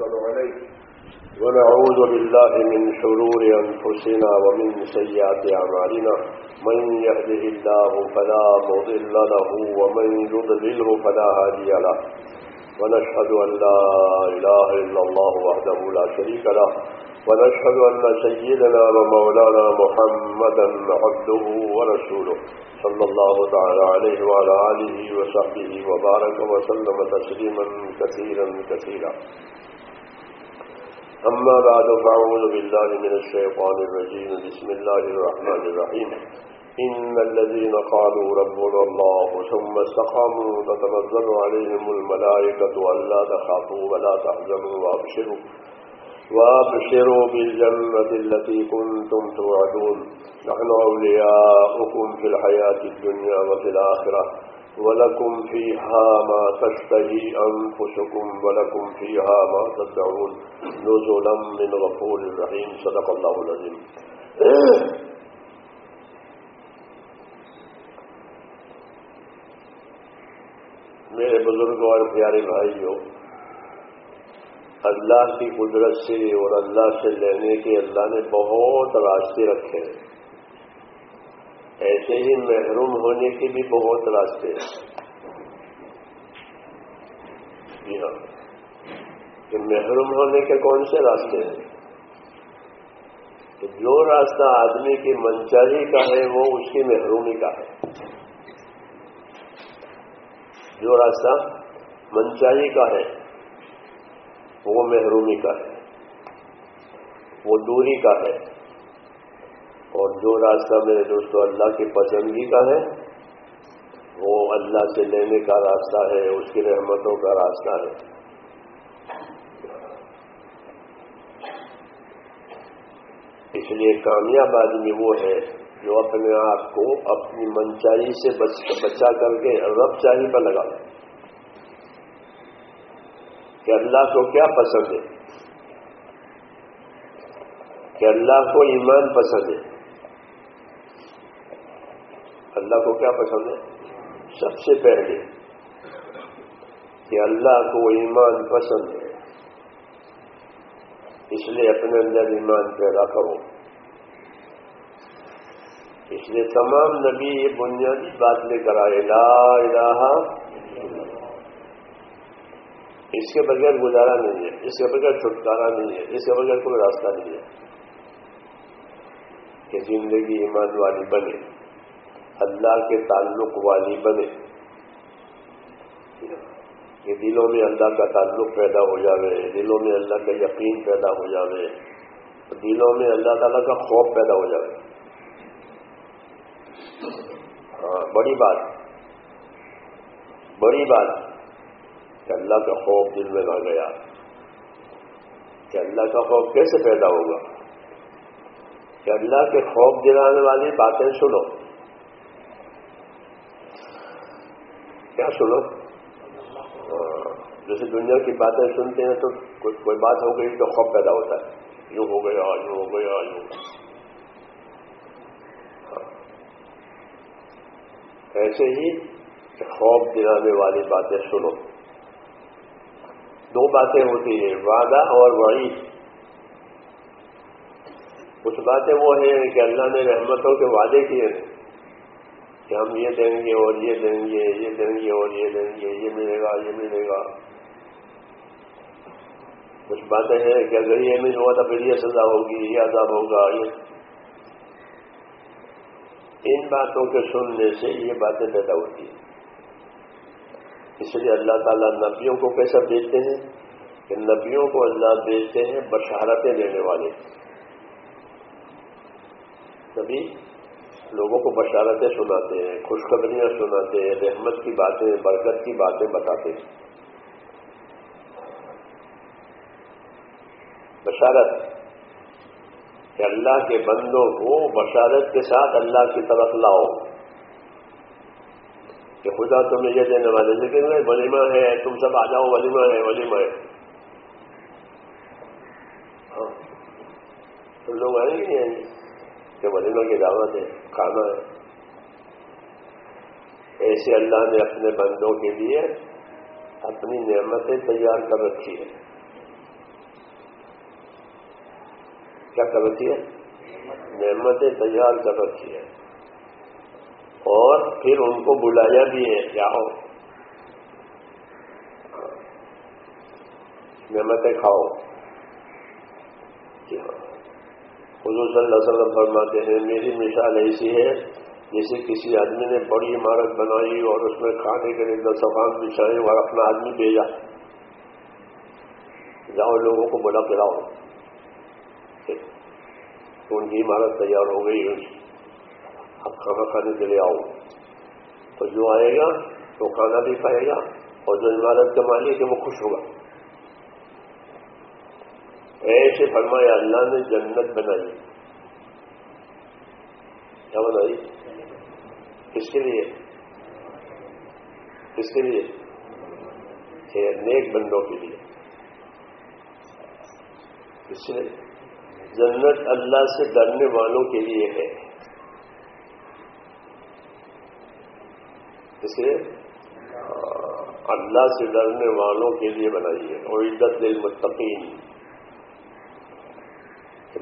نتوكل عليه ونعوذ بالله من شرور أنفسنا ومن سيئات أعمالنا من يهده الله فلا مضل له ومن يضلله فلا هادي له ونشهد أن لا إله إلا الله وحده لا شريك له ونشهد أن سيدنا ومولانا محمدا عبده ورسوله صلى الله تعالى عليه وعلى آله وصحبه وبارك وسلم تسليما كثيرا كثيرا أما بعد، فأعوذ بالله من الشيطان الرجيم. بسم الله الرحمن الرحيم. إن الذين قالوا ربنا الله ثم استقاموا تتنزل عليهم الملائكة ألا تخافوا ولا تحزنوا وأبشروا وابشروا بالجنة التي كنتم توعدون. نحن أولياؤكم في الحياة الدنيا وفي الآخرة. ولكم فيها ما تشتهي أنفسكم ولكم فيها ما تدعون نزلا من غفور الرحيم صدق الله العظيم میرے بزرگوں اور پیارے بھائیوں، اللہ کی قدرت سے اور اللہ سے لینے کے، اللہ نے بہت راستے رکھے ہیں۔ ایسے ہی محروم ہونے کے بھی بہت راستے ہیں۔ جی ہاں۔ کہ محروم ہونے کے کون سے راستے ہیں؟ کہ جو راستہ آدمی کی منچاری کا ہے، وہ اس کی محرومی کا ہے۔ جو راستہ منچاری کا ہے، وہ محرومی کا ہے۔ وہ دوری کا ہے۔ اور جو راستہ میرے دوستوں اللہ کی پسندگی کا ہے، وہ اللہ سے لینے کا راستہ ہے، اس کی رحمتوں کا راستہ ہے۔ اس لیے کامیاب آدمی وہ ہے جو اپنے آپ کو اپنی منچائی سے بچا کر کے رب چاہی پر لگا کہ اللہ کو کیا پسند ہے؟ کہ اللہ کو ایمان پسند ہے۔ اللہ کو کیا پسند ہے؟ سب سے پہلے کہ اللہ کو ایمان پسند ہے۔ اس لیے اپنے اندر ایمان پیدا کرو۔ اس لیے تمام نبی یہ بنیادی بات لے کر آئے، لا الہ اس کے بغیر گزارا نہیں ہے، اس کے بغیر چھٹکارا نہیں ہے، اس کے بغیر کوئی راستہ نہیں ہے کہ زندگی ایمان والی بنے۔ اللہ کے تعلق والی بنے کہ دلوں میں اللہ کا تعلق پیدا ہو جاوے، دلوں میں اللہ کا یقین پیدا ہو جاوے، دلوں میں اللہ تعالیٰ کا خوف پیدا ہو جاوے۔ ہاں بڑی بات بڑی بات کہ اللہ کا خوف دل میں نہ گیا۔ کہ اللہ کا خوف کیسے پیدا ہوگا؟ کہ اللہ کے خوف دلانے والی باتیں سنو۔ کیا سنو؟ جیسے دنیا کی باتیں سنتے ہیں تو کوئی بات ہو گئی تو خوف پیدا ہوتا ہے۔ یوں ہو گیا، یوں ہو گیا، یوں ہاں۔ ایسے ہی خوف دلانے والی باتیں سنو۔ دو باتیں ہوتی ہیں، وعدہ اور وعید۔ کچھ باتیں وہ ہیں کہ اللہ نے رحمتوں کے وعدے کیے۔ ہیں کہ ہم یہ دیں گے اور یہ دیں گے، یہ دیں گے اور یہ دیں گے، یہ ملے گا، یہ ملے گا۔ کچھ باتیں ہیں کہ اگر یہ مل ہوا تو پھر یہ سزا ہوگی، یہ عذاب ہوگا، یہ۔ ان باتوں کے سننے سے یہ باتیں پیدا ہوتی ہیں۔ اس لیے اللہ تعالیٰ نبیوں کو کیسا بیچتے ہیں؟ کہ نبیوں کو اللہ بیچتے ہیں بشارتیں دینے والے۔ نبی لوگوں کو بشارتیں سناتے ہیں، خوشخبریاں سناتے ہیں، رحمت کی باتیں، برکت کی باتیں بتاتے ہیں۔ بشارت، کہ اللہ کے بندوں کو بشارت کے ساتھ اللہ کی طرف لاؤ۔ کہ خدا تمہیں یہ دینے والے لیکن میں ولیمہ ہے، تم سب آ جاؤ، ولیمہ ہے ولیمہ ہے۔ ہاں۔ تو لوگ آئیں گے نہیں آئیں گے کہ ولیمہ کی دعوت ہے، کھانا ہے۔ ایسے اللہ نے اپنے بندوں کے لیے اپنی نعمتیں تیار کر رکھی ہے کیا کر رکھی ہے نعمتیں تیار کر رکھی ہے اور پھر ان کو بلایا بھی ہے کیا ہو؟ نعمتیں کھاؤ۔ جی ہاں۔ حضور صلی اللہ علیہ وسلم فرماتے ہیں، میری مثال ایسی ہے، جیسے کسی آدمی نے بڑی عمارت بنائی اور اس میں کھانے کے لیے دستان بچھائے اور اپنا آدمی بھیجا۔ جاؤ، لوگوں کو بلا پلاؤ۔ تو ان کی عمارت تیار ہو گئی، اب کھانا کھانے کے لیے آؤ۔ تو جو آئے گا، تو کھانا بھی کھائے گا اور جو عمارت کا مالک ہے وہ خوش ہوگا۔ ایسے فرمایا اللہ نے جنت بنائی۔ کیا بنائی؟ کس کے لیے؟ کس کے لیے؟ نیک بندوں کے لیے۔ اس لیے جنت اللہ سے ڈرنے والوں کے لیے ہے۔ اس لیے اللہ سے ڈرنے والوں کے لیے بنائی ہے۔ اور عزت للمتقین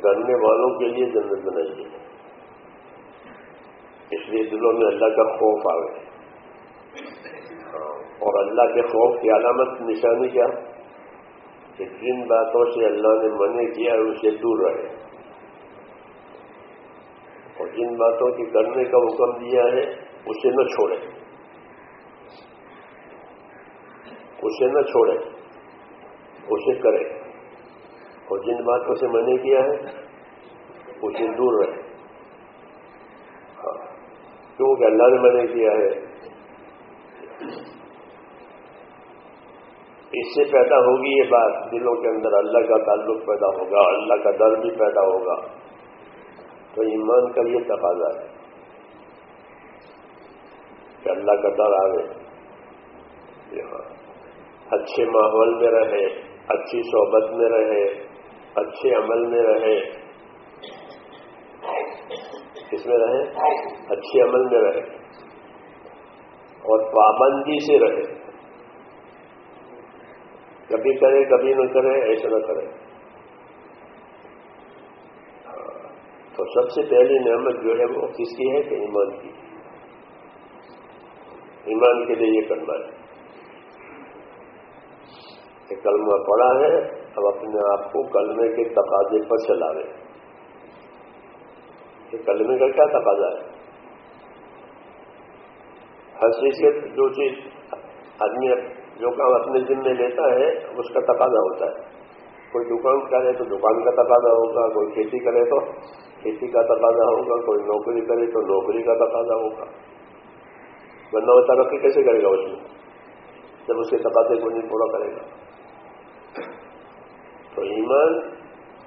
ڈرنے والوں کے لیے جنت بنائی ہے۔ اس لیے دلوں میں اللہ کا خوف آ گئے ہاں، اور اللہ کے خوف کی علامت نشانی کیا؟ کہ جن باتوں سے اللہ نے منع کیا ہے اسے دور رہے۔ اور جن باتوں کی کرنے کا حکم دیا ہے، اسے نہ چھوڑے۔ اسے نہ چھوڑے۔ اسے کرے۔ اور جن باتوں سے میں نے کیا ہے اسے دور رہے۔ ہاں کیونکہ اللہ نے میں نے کیا ہے۔ اس سے پیدا ہوگی یہ بات، دلوں کے اندر اللہ کا تعلق پیدا ہوگا، اللہ کا ڈر بھی پیدا ہوگا۔ تو ایمان کا یہ تقاضا ہے کہ اللہ کا ڈر آئے ہاں اچھے ماحول میں رہے، اچھی صحبت میں رہے۔ اچھے عمل میں رہے۔ کس میں رہے؟ اچھے عمل میں رہے۔ اور پابندی سے رہے۔ کبھی کرے، کبھی نہ کرے، ایسا نہ کرے۔ تو سب سے پہلی نعمت جو ہے وہ کس کی ہے؟ کہ ایمان کی۔ ایمان کے لیے یہ کرنا ہے کہ کلمہ پڑا ہے۔ اب اپنے آپ کو کلمے کے تقاضے پر چلا رہے کہ کلمے کا کیا تقاضا ہے؟ ہر چیز کے جو چیز آدمی جو کام اپنے ذمہ میں لیتا ہے، اس کا تقاضا ہوتا ہے۔ کوئی دکان کرے تو دکان کا تقاضا ہوگا، کوئی کھیتی کرے تو کھیتی کا تقاضا ہوگا، کوئی نوکری کرے تو نوکری کا تقاضا ہوگا۔ ورنہ وہ ترقی کیسے کرے گا اس میں؟ جب اس کے تقاضے کو نہیں پورا کرے گا۔ تو ایمان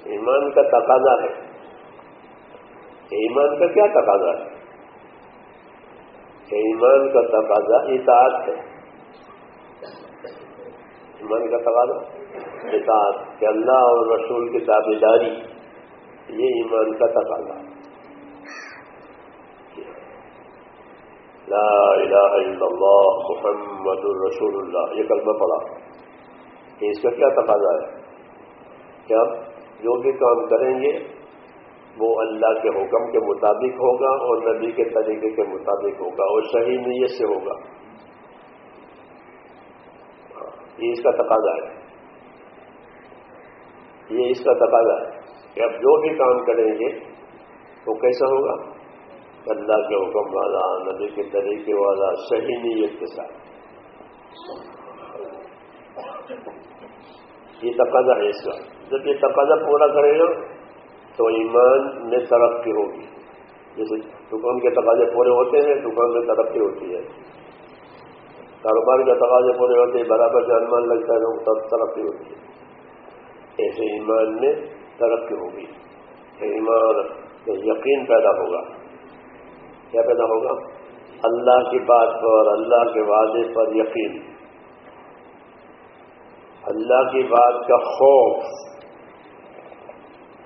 ایمان کا تقاضا ہے۔ ایمان کا کیا تقاضا ہے؟ ایمان کا تقاضا اطاعت ہے۔ ایمان کا تقاضا اطاعت، کہ اللہ اور رسول کی تابے داری یہ ایمان کا تقاضا۔ لا الہ الا اللہ، محمد الرسول اللہ، یہ کلمہ پڑا اس کا کیا تقاضا ہے؟ کہ اب جو بھی کام کریں گے، وہ اللہ کے حکم کے مطابق ہوگا اور نبی کے طریقے کے مطابق ہوگا اور صحیح نیت سے ہوگا۔ یہ اس کا تقاضا ہے۔ یہ اس کا تقاضا ہے کہ اب جو بھی کام کریں گے، وہ کیسا ہوگا؟ اللہ کے حکم والا، نبی کے طریقے والا، صحیح نیت کے ساتھ۔ یہ تقاضا ہے اس کا۔ جب یہ تقاضا پورا کرے گا، تو ایمان میں ترقی ہوگی۔ جیسے دکان کے تقاضے پورے ہوتے ہیں، دکان میں ترقی ہوتی ہے۔ کاروبار کے تقاضے پورے ہوتے ہیں، برابر جان مان لگتا ہے تب ترقی ہوتی ہے۔ ایسے ایمان میں ترقی ہوگی۔ ایمان یقین پیدا ہوگا۔ کیا پیدا ہوگا؟ اللہ کی بات پر، اللہ کے وعدے پر یقین۔ اللہ کی بات کا خوف۔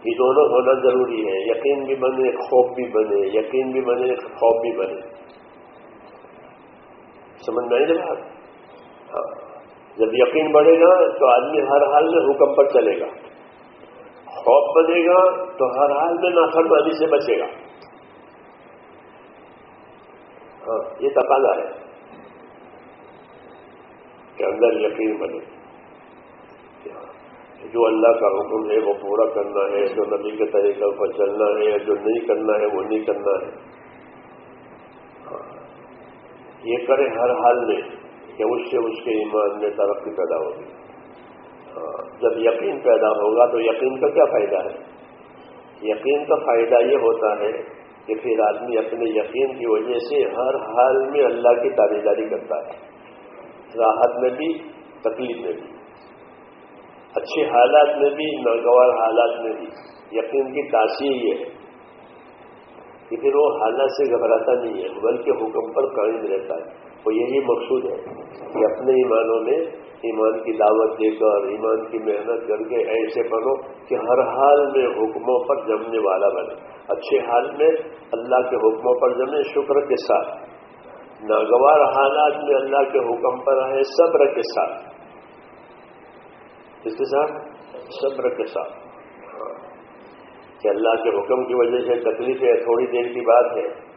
یہ دونوں ہونا ضروری ہے۔ یقین بھی بنے، خوف بھی بنے۔ یقین بھی بنے، خوف بھی بنے۔ سمجھ میں آئی نا ہاں۔ جب یقین بڑھے گا تو آدمی ہر حال میں حکم پر چلے گا۔ خوف بنے گا تو ہر حال میں نافرمانی سے بچے گا۔ ہاں یہ تقاضا ہے کہ اندر یقین بنے۔ جو اللہ کا حکم ہے وہ پورا کرنا ہے، جو نبی کے طریقے پر چلنا ہے، جو نہیں کرنا ہے وہ نہیں کرنا ہے۔ ہاں، یہ کرے ہر حال میں کہ اس سے اس کے ایمان میں ترقی پیدا ہوگی۔ ہاں، جب یقین پیدا ہوگا تو یقین کا کیا فائدہ ہے؟ یقین کا فائدہ یہ ہوتا ہے کہ پھر آدمی اپنے یقین کی وجہ سے ہر حال میں اللہ کی داری کرتا ہے۔ راحت میں بھی، تکلیف میں بھی۔ اچھے حالات میں بھی، ناگوار حالات میں بھی۔ یقین کی تاثیر یہ ہے کہ پھر وہ حالات سے گھبراتا نہیں ہے، بلکہ حکم پر قائم رہتا ہے۔ وہ یہی مقصود ہے کہ اپنے ایمانوں میں ایمان کی دعوت دے کر، ایمان کی محنت کر کے ایسے بنو کہ ہر حال میں حکموں پر جمنے والا بنے۔ اچھے حال میں اللہ کے حکموں پر جمے شکر کے ساتھ۔ ناگوار حالات میں اللہ کے حکم پر رہے صبر کے ساتھ۔ کس کے ساتھ صبر کے ساتھ۔ کہ اللہ کے حکم کی وجہ سے تکلیف ہے، تھوڑی دیر کی بات ہے،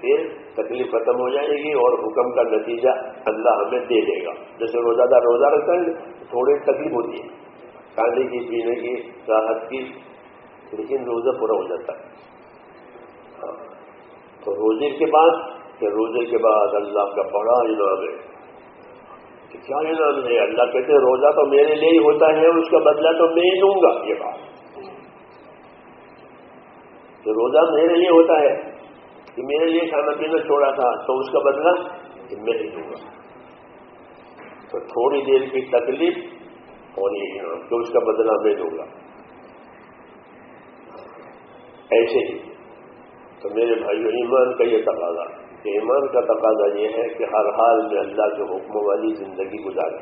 پھر تکلیف ختم ہو جائے گی اور حکم کا نتیجہ اللہ ہمیں دے دے گا۔ جیسے روزہ دار روزہ رکھتا ہے، تھوڑی تکلیف ہوتی ہے۔ کھانے کی، پینے کی راحت کی، لیکن روزہ پورا ہو جاتا ہے۔ ہاں، تو روزے کے بعد کہ روزے کے بعد اللہ کا بڑا انعام ہے۔ کہ کیا انعام ہے؟ اللہ کہتے ہیں روزہ تو میرے لیے ہی ہوتا ہے، اس کا بدلہ تو میں ہی لوں گا، یہ بات۔ کہ روزہ میرے لیے ہوتا ہے، کہ میرے لیے کھانا پینا چھوڑا تھا، تو اس کا بدلہ کہ میں ہی لوں گا۔ تو تھوڑی دیر کی تکلیف اور یہ تو اس کا بدلہ میں دوں گا۔ ایسے ہی۔ تو میرے بھائیو، ایمان کا یہ تقاضا کہ ایمان کا تقاضا یہ ہے کہ ہر حال میں اللہ کے حکم والی زندگی گزارے۔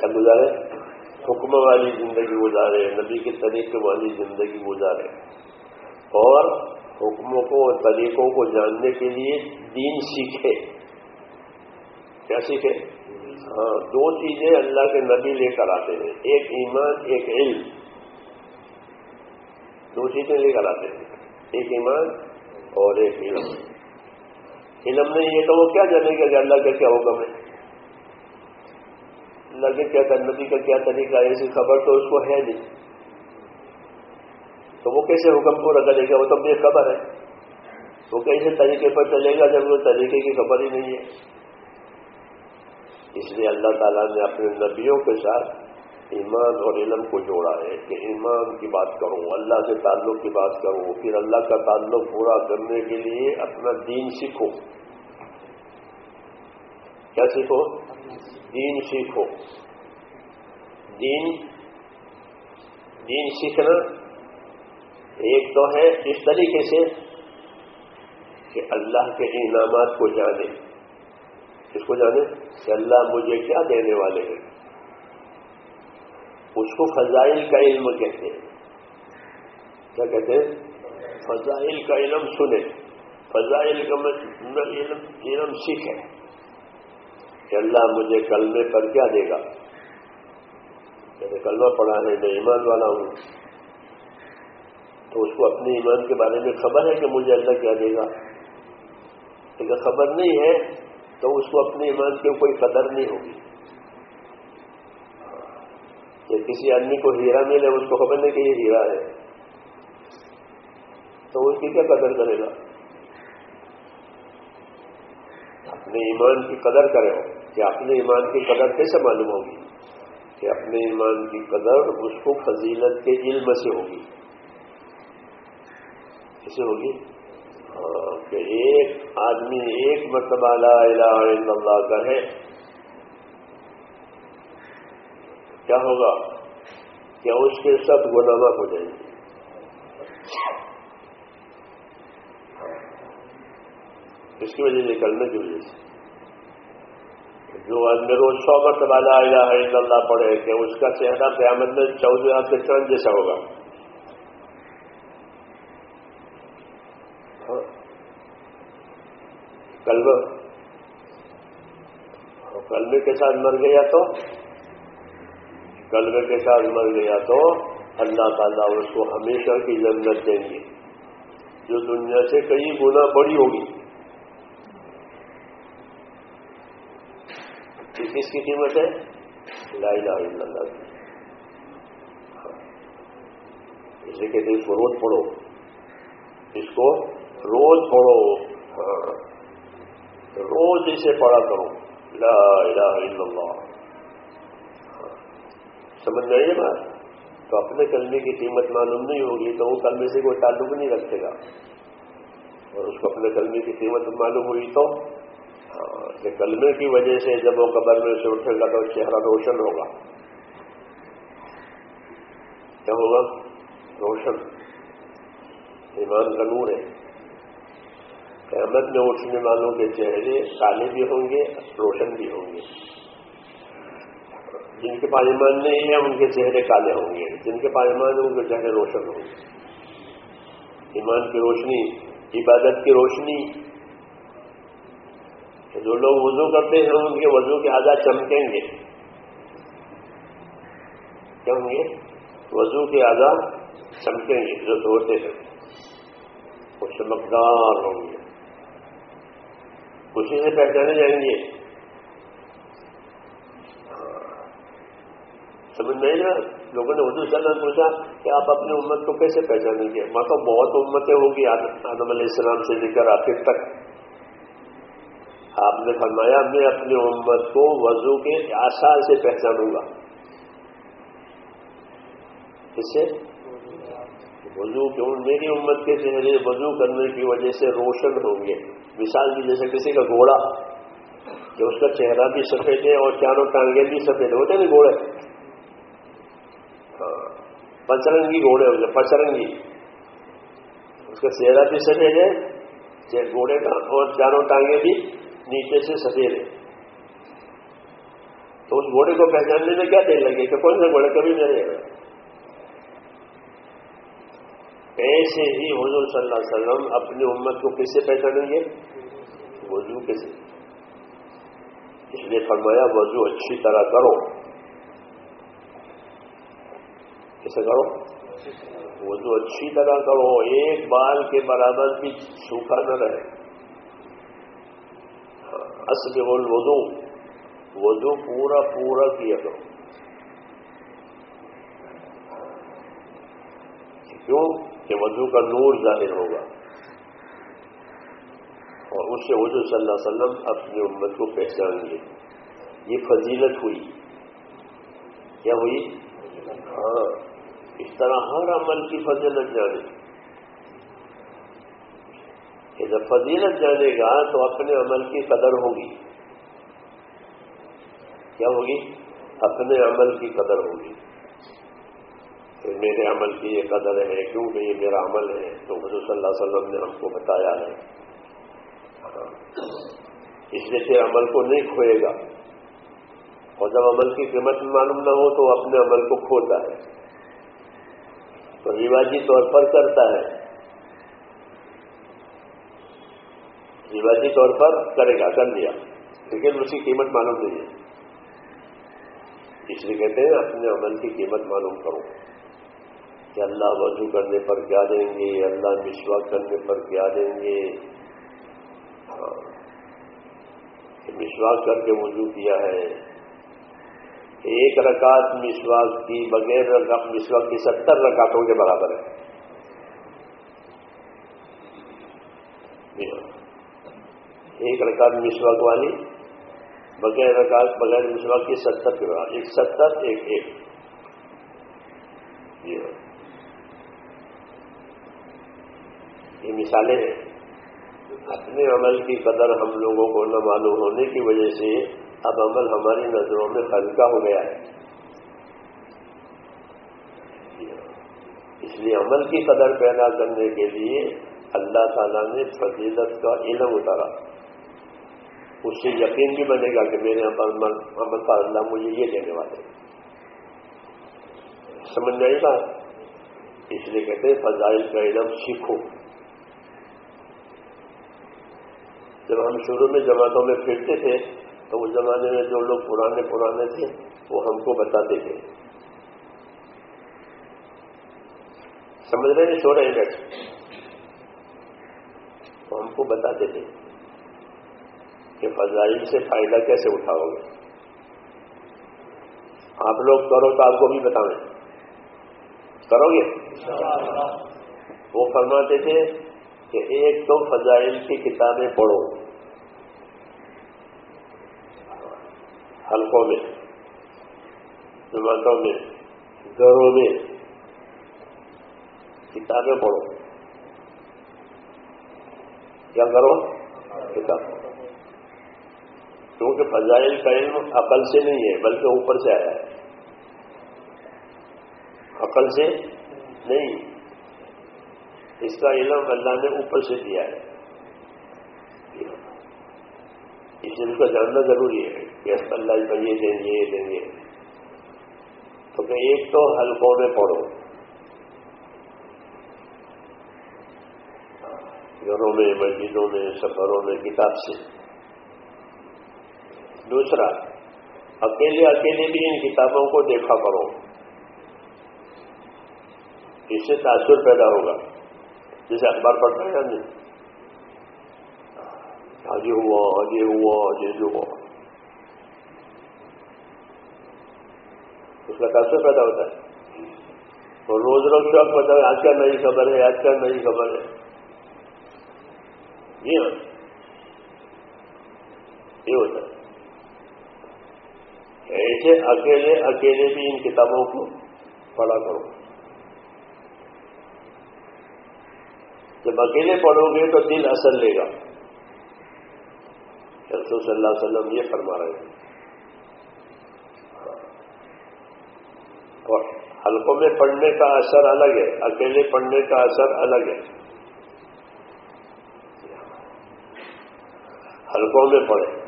کیا گزارے؟ حکم والی زندگی گزارے، نبی کے طریقے والی زندگی گزارے۔ اور حکموں کو اور طریقوں کو جاننے کے لیے دین سیکھے۔ کیا سیکھے؟ ہاں دو چیزیں اللہ کے نبی لے کر آتے ہیں۔ ایک ایمان، ایک علم۔ دو چیزیں لے کر آتے ہیں۔ ایک ایمان اور ایک علم۔ علم نہیں ہے تو وہ کیا جانے گا کہ اللہ کا کیا حکم ہے؟ اللہ کے کیا نبی کا کیا طریقہ ہے؟ ایسی خبر تو اس کو ہے نہیں۔ تو وہ کیسے حکم کو رکھا گا؟ وہ تو بے خبر ہے۔ وہ کیسے طریقے پر چلے گا جب وہ طریقے کی خبر ہی نہیں ہے؟ اس لیے اللہ تعالیٰ نے اپنے نبیوں کے ساتھ ایمان اور علم کو جوڑا ہے کہ ایمان کی بات کروں، اللہ سے تعلق کی بات کروں، پھر اللہ کا تعلق پورا کرنے کے لیے اپنا دین سیکھو۔ کیا سیکھو؟ دین سیکھو۔ دین دین سیکھنا ایک تو ہے اس طریقے سے کہ اللہ کے انعامات کو جانے۔ کس کو جانے؟ کہ اللہ مجھے کیا دینے والے ہیں؟ اس کو فضائل کا علم کہتے ہیں۔ کیا کہتے ہیں؟ فضائل کا علم سنے فضائل کا مطلب علم علم سیکھے کہ اللہ مجھے کلمے پر کیا دے گا؟ میں کلمہ پڑھانے میں ایمان والا ہوں۔ تو اس کو اپنے ایمان کے بارے میں خبر ہے کہ مجھے اللہ کیا دے گا؟ اگر خبر نہیں ہے تو اس کو اپنے ایمان کی کوئی قدر نہیں ہوگی۔ کہ کسی آدمی کو ہیرا ملے، اس کو خبر نہیں کہ یہ ہیرا ہے۔ تو اس کی کیا قدر کرے گا؟ اپنے ایمان کی قدر کرے کہ اپنے ایمان کی قدر کیسے معلوم ہوگی؟ کہ اپنے ایمان کی قدر اس کو فضیلت کے علم سے ہوگی۔ کیسے ہوگی؟ ہاں، کہ ایک آدمی ایک مرتبہ لا الہ الا اللہ کہے کیا ہوگا؟ کیا اس کے سب گناما ہو جائیں گے۔ اس کی وجہ سے نکلنے کی وجہ سے۔ جو آدمی روز سو مرتبہ لا الہ الا اللہ پڑھے کہ اس کا چہرہ قیامت میں چودہ ہاتھ کے چند جیسا ہوگا۔ ہاں۔ کلب۔ ہاں، کلبے کے ساتھ مر گیا تو کلبے کے ساتھ مر گیا تو اللہ تعالیٰ اس کو ہمیشہ کی جنت دیں گے۔ جو دنیا سے کئی گنا بڑی ہوگی۔ کس کی قیمت ہے؟ لا الہ الا اللہ کی۔ ہاں۔ اسے کہتے اس کو روز پڑھو اس کو روز ہاں۔ پڑھو روز اسے پڑھا کرو۔ لا الہ الا اللہ۔ سمجھ گئے بات؟ تو اپنے کلمے کی قیمت معلوم نہیں ہوگی تو وہ کلمے سے کوئی تعلق نہیں رکھے گا۔ اور اس کو اپنے کلمے کی قیمت معلوم ہوئی تو ہاں، کہ کلمے کی وجہ سے جب وہ قبر میں سے اٹھے گا تو چہرہ روشن ہوگا۔ کیا ہوگا؟ روشن۔ ایمان کا نور ہے۔ قیامت میں اٹھنے والوں کے چہرے کالے بھی ہوں گے، روشن بھی ہوں گے۔ جن کے پاس ایمان نہیں ہے، ان کے چہرے کالے ہوں گے۔ جن کے پاس ایمان ہے، ان کے چہرے روشن ہوں گے۔ ایمان کی روشنی، عبادت کی روشنی۔ جو لوگ وضو کرتے ہیں، ان کے وضو کے آزاد چمکیں گے۔ کیا ہوں گے؟ وضو کے آزاد چمکیں گے، جو دوڑتے ہیں۔ وہ چمکدار ہوں گے۔ خوشی سے پہچانے جائیں گے۔ سمجھ میں نا؟ لوگوں نے اردو سلم پوچھا کہ آپ اپنی امت کو کیسے پہچانیں گے ماں تو بہت امتیں ہوگی آدم علیہ السلام سے لے کر آخر تک۔ آپ نے فرمایا، میں اپنی امت کو وضو کے آسار سے پہچانوں گا۔ کس سے وضو کیوں؟ میری امت کے چہرے وضو کرنے کی وجہ سے روشن ہوں گے۔ مثال بھی جیسے کسی کا گھوڑا کہ اس کا چہرہ بھی سفید ہے اور چاروں ٹانگیں بھی سفید ہوتے نا گھوڑے۔ پچرنگی گھوڑے ہوتے پچرنگی۔ اس کا چہرہ بھی سفید ہے گھوڑے کا، اور چاروں ٹانگیں بھی نیچے سے سفید ہے تو اس گھوڑے کو پہچاننے میں کیا دیر لگے؟ کہ کون سا گھوڑے کبھی نہیں رہے گا۔ ایسے ہی حضور صلی اللہ علیہ وسلم اپنی امت کو کیسے پہچانیں گے؟ وضو کیسے اس لیے فرمایا، وضو اچھی طرح کرو۔ کیسے کرو۔ وضو اچھی طرح کرو، ایک بال کے برابر بھی سوکھا نہ رہے۔ اصل الوضو، وضو پورا پورا کیا کرو۔ کیوں؟ کہ وضو کا نور ظاہر ہوگا۔ اور اس سے وضو صلی اللہ علیہ وسلم اپنی امت کو پہچان گے یہ فضیلت ہوئی۔ کیا ہوئی؟ ہاں۔ اس طرح ہر عمل کی فضیلت جانے کہ جب فضیلت جانے گا تو اپنے عمل کی قدر ہوگی۔ کیا ہوگی؟ اپنے عمل کی قدر ہوگی۔ کہ میرے عمل کی یہ قدر ہے کیونکہ یہ میرا عمل ہے؟ تو حضور صلی اللہ علیہ وسلم نے ہم کو بتایا ہے۔ اس لیے سے عمل کو نہیں کھوئے گا۔ اور جب عمل کی قیمت معلوم نہ ہو تو اپنے عمل کو کھوتا ہے۔ تو رواجی طور پر کرتا ہے۔ روایتی طور پر کرے گا، کر دیا لیکن اس کی قیمت معلوم نہیں ہے۔ اس لیے کہتے ہیں، اپنے عمل کی قیمت معلوم کرو۔ کہ اللہ وضو کرنے پر کیا دیں گے، اللہ مسواک کرنے پر کیا دیں گے۔ مسواک کر کے وضو کیا ہے۔ ایک رکعت مسواک کی بغیر مسواک کی ستر رکعتوں کے برابر ہے۔ ایک رکعت مسواک والی، بغیر رکعت بغیر مسواک کی ستر کے بعد ایک ستر، ایک ایک۔ یہ مثالیں ہیں۔ اپنے عمل کی قدر ہم لوگوں کو نہ معلوم ہونے کی وجہ سے اب عمل ہماری نظروں میں ہلکا ہو گیا ہے۔ اس لیے عمل کی قدر پیدا کرنے کے لیے اللہ تعالیٰ نے فضیلت کا علم اتارا۔ اس سے یقین بھی بنے گا کہ میرے محمد پر اللہ مجھے یہ دینے والے سمجھ جائے گا اس لیے کہتے ہیں فضائل کا علم سیکھو۔ جب ہم شروع میں جماعتوں میں پھرتے تھے تو اس زمانے میں جو لوگ پرانے پرانے تھے وہ ہم کو بتاتے تھے۔ سمجھ رہے ہیں سو رہے تو ہم کو بتاتے تھے کہ فضائل سے فائدہ کیسے اٹھاؤ گے۔ آپ لوگ کرو تو آپ کو بھی بتائیں کرو گے؟ وہ فرماتے تھے کہ ایک تو فضائل کی کتابیں پڑھو۔ حلقوں میں، جماعتوں میں، گھروں میں کتابیں پڑھو۔ کیا کرو؟ کتاب۔ کیونکہ فضائل کا علم عقل سے نہیں ہے، بلکہ اوپر سے آیا ہے۔ عقل سے نہیں۔ اس کا علم اللہ نے اوپر سے دیا ہے۔ اس علم کو جاننا ضروری ہے۔ کہ اللہ کا یہ دیں گے یہ دیں گے تو کہ ایک تو حلقوں میں پڑھو۔ گھروں میں، مسجدوں میں، سفروں میں، کتاب سے۔ دوسرا، اکیلے اکیلے بھی ان کتابوں کو دیکھا کرو۔ اس سے تاثر پیدا ہوگا۔ جیسے اخبار پڑھتا ہے نہیں؟ آگے ہوا آگے ہوا آگے جو ہوا۔ اس کا تاثر پیدا ہوتا ہے؟ اور روز روز شوق پتا ہے آج کا نئی خبر ہے، آج کا نئی خبر ہے۔ جی یہ ہوتا ہے۔ ایسے اکیلے اکیلے بھی ان کتابوں کو پڑھا کرو۔ جب اکیلے پڑھو گے تو دل اثر لے گا۔ رسول صلی اللہ علیہ وسلم یہ فرما رہے ہیں اور حلقوں میں پڑھنے کا اثر الگ ہے، اکیلے پڑھنے کا اثر الگ ہے۔ حلقوں میں پڑھے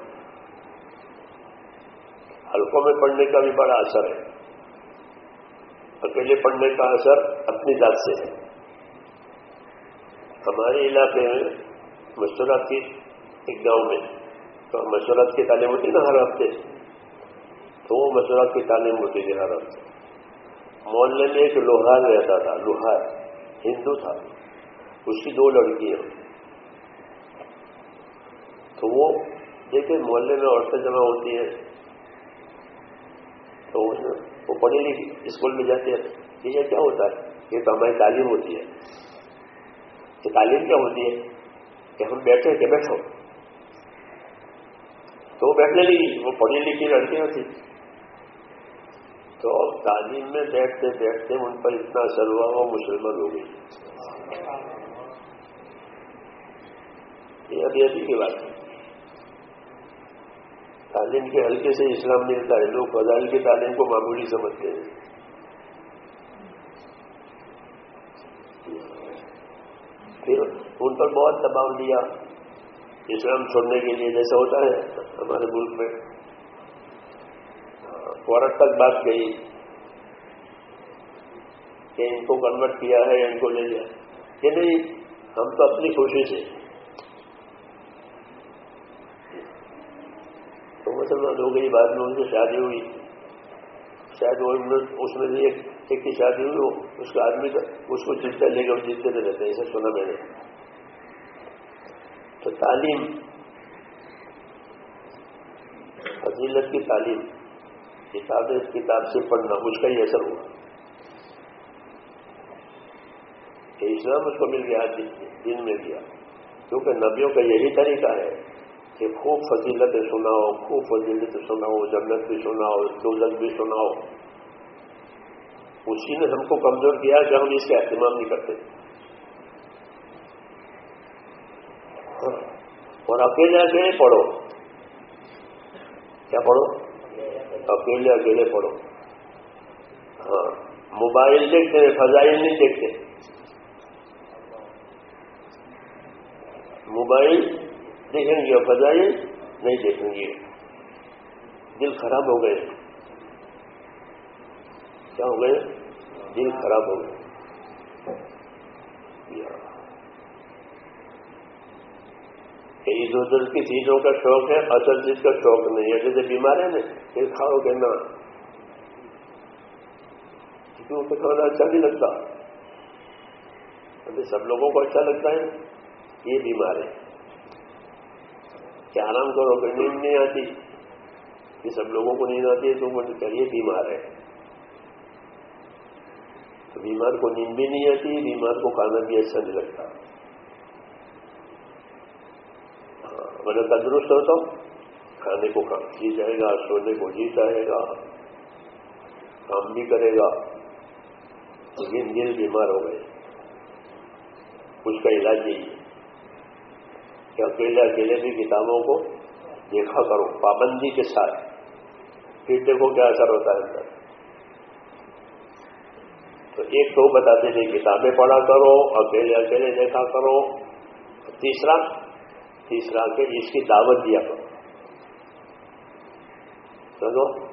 حلقوں میں پڑھنے کا بھی بڑا اثر ہے۔ اکیلے پڑھنے کا اثر اپنی ذات سے ہے۔ ہمارے علاقے میں مشورات کی ایک گاؤں میں تو مشورات کی تعلیم ہوتی نا ہر ہفتے؟ تو وہ مشورات کی تعلیم ہوتی تھی ہر ہفتے۔ محلے میں ایک لوہار رہتا تھا لوہار ہندو تھا۔ اس کی دو لڑکیاں۔ تو وہ دیکھیں محلے میں عورتیں جمع ہوتی ہیں۔ تو وہ پڑھی لکھی اسکول میں جاتے ہیں۔ یہ کیا ہوتا ہے؟ یہ تو ہماری تعلیم ہوتی ہے۔ کہ تعلیم کیا ہوتی ہے؟ کہ ہم بیٹھے کہ بیٹھو۔ تو وہ بیٹھنے لگی، وہ پڑھی لکھی لڑکیاں تھی تو تعلیم میں بیٹھتے بیٹھتے ان پر اتنا اثر ہوا، وہ مسلمان ہو گئی یہ ابھی ابھی کی بات ہے۔ تعلیم کے ہلکے سے اسلام ملتا ہے لوگ فضائل کی تعلیم کو معمولی سمجھتے ہیں۔ پھر ان پر بہت دباؤ دیا اسلام چھوڑنے کے لیے جیسا ہوتا ہے، ہمارے ملک میں فورت تک بات کہی کہ ان کو کنورٹ کیا ہے، ان کو لے لیا۔ کہ نہیں، ہم تو اپنی خوشی سے تو مسلمان ہو گئی، بعد میں ان کی شادی ہوئی۔ شاید وہ اس میں سے ایک کی شادی ہوئی اس کا آدمی اس کو جیتتا لے کے جیتتے رہتے ہیں سنا میں نے۔ تو تعلیم، فضیلت کی تعلیم۔ کتاب اس کتاب سے پڑھنا، اس کا ہی اثر ہوا۔ کہ اسلام اس کو مل گیا دن میں گیا۔ کیونکہ نبیوں کا یہی طریقہ ہے کہ خوب فضیلتیں سناؤ، خوب فضیلتیں سناؤ، جنت بھی سناؤ دوزت بھی سناؤ۔ اسی نے ہم کو کمزور کیا کہ ہم اس کا اہتمام نہیں کرتے۔ اور اکیلے اکیلے پڑھو۔ کیا پڑھو؟ اکیلے اکیلے پڑھو۔ ہاں موبائل دیکھتے ہیں فضائل نہیں دیکھتے۔ موبائل دیکھیں گے فضائل نہیں دیکھیں گے۔ دل خراب ہو گئے۔ کیا ہو گئے؟ دل خراب ہو گئے۔ ادھر ادھر کی چیزوں کا شوق ہے، اصل چیز کا شوق نہیں ہے۔ جیسے بیمار ہے نا، پھر کھاؤ گے نا کیوں کھانا اچھا نہیں لگتا۔ ابھی سب لوگوں کو اچھا لگتا ہے، یہ بیمار ہے کہ آرام کرو کہ نیند نہیں آتی۔ یہ سب لوگوں کو نیند آتی ہے، تو وہ یہ بیمار ہے تو بیمار کو نیند بھی نہیں آتی، بیمار کو کھانا بھی اچھا نہیں لگتا۔ ہاں تندرست ہوتا ہوں کھانے کو جی جائے گا، سونے کو جی چاہے گا، کام بھی کرے گا. لیکن دل بیمار ہو گئے۔ اس کا علاج یہی ہے کہ اکیلے اکیلے بھی کتابوں کو دیکھا کرو، پابندی کے ساتھ۔ پھر دیکھو کیا اثر ہوتا ہے اندر۔ تو ایک تو بتاتے تھے، کتابیں پڑھا کرو، اکیلے اکیلے دیکھا کرو۔ تیسرا تیسرا کہ اس کی دعوت دیا کرو۔ چلو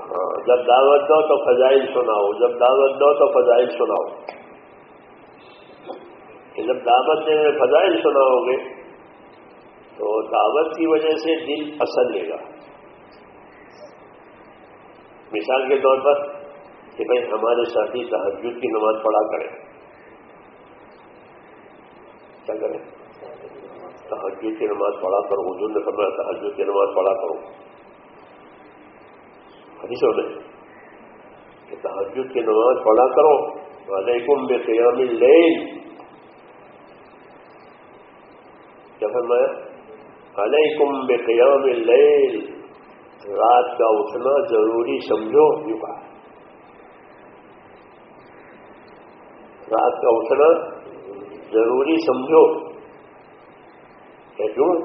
ہاں جب دعوت دو تو فضائل سناؤ، جب دعوت دو تو فضائل سناؤ۔ کہ جب دعوت میں فضائل سناؤ گے، تو دعوت کی وجہ سے دل اثر لے گا۔ مثال کے طور پر کہ بھائی ہمارے ساتھی تحجد کی نماز پڑھا کریں۔ کیا کریں؟ تحجد کی نماز پڑھا کرو، حضور نے خبر تحجد کی نماز پڑھا کرو۔ حدیثوں میں کہ تحجد کی نماز پڑھا کرو۔ علیکم بے قیام اللیل۔ کیا فرمایا؟ علیکم بے قیام اللیل۔ رات کا اٹھنا ضروری سمجھو۔ یوں کہا۔ رات کا اٹھنا ضروری سمجھو۔ کیوں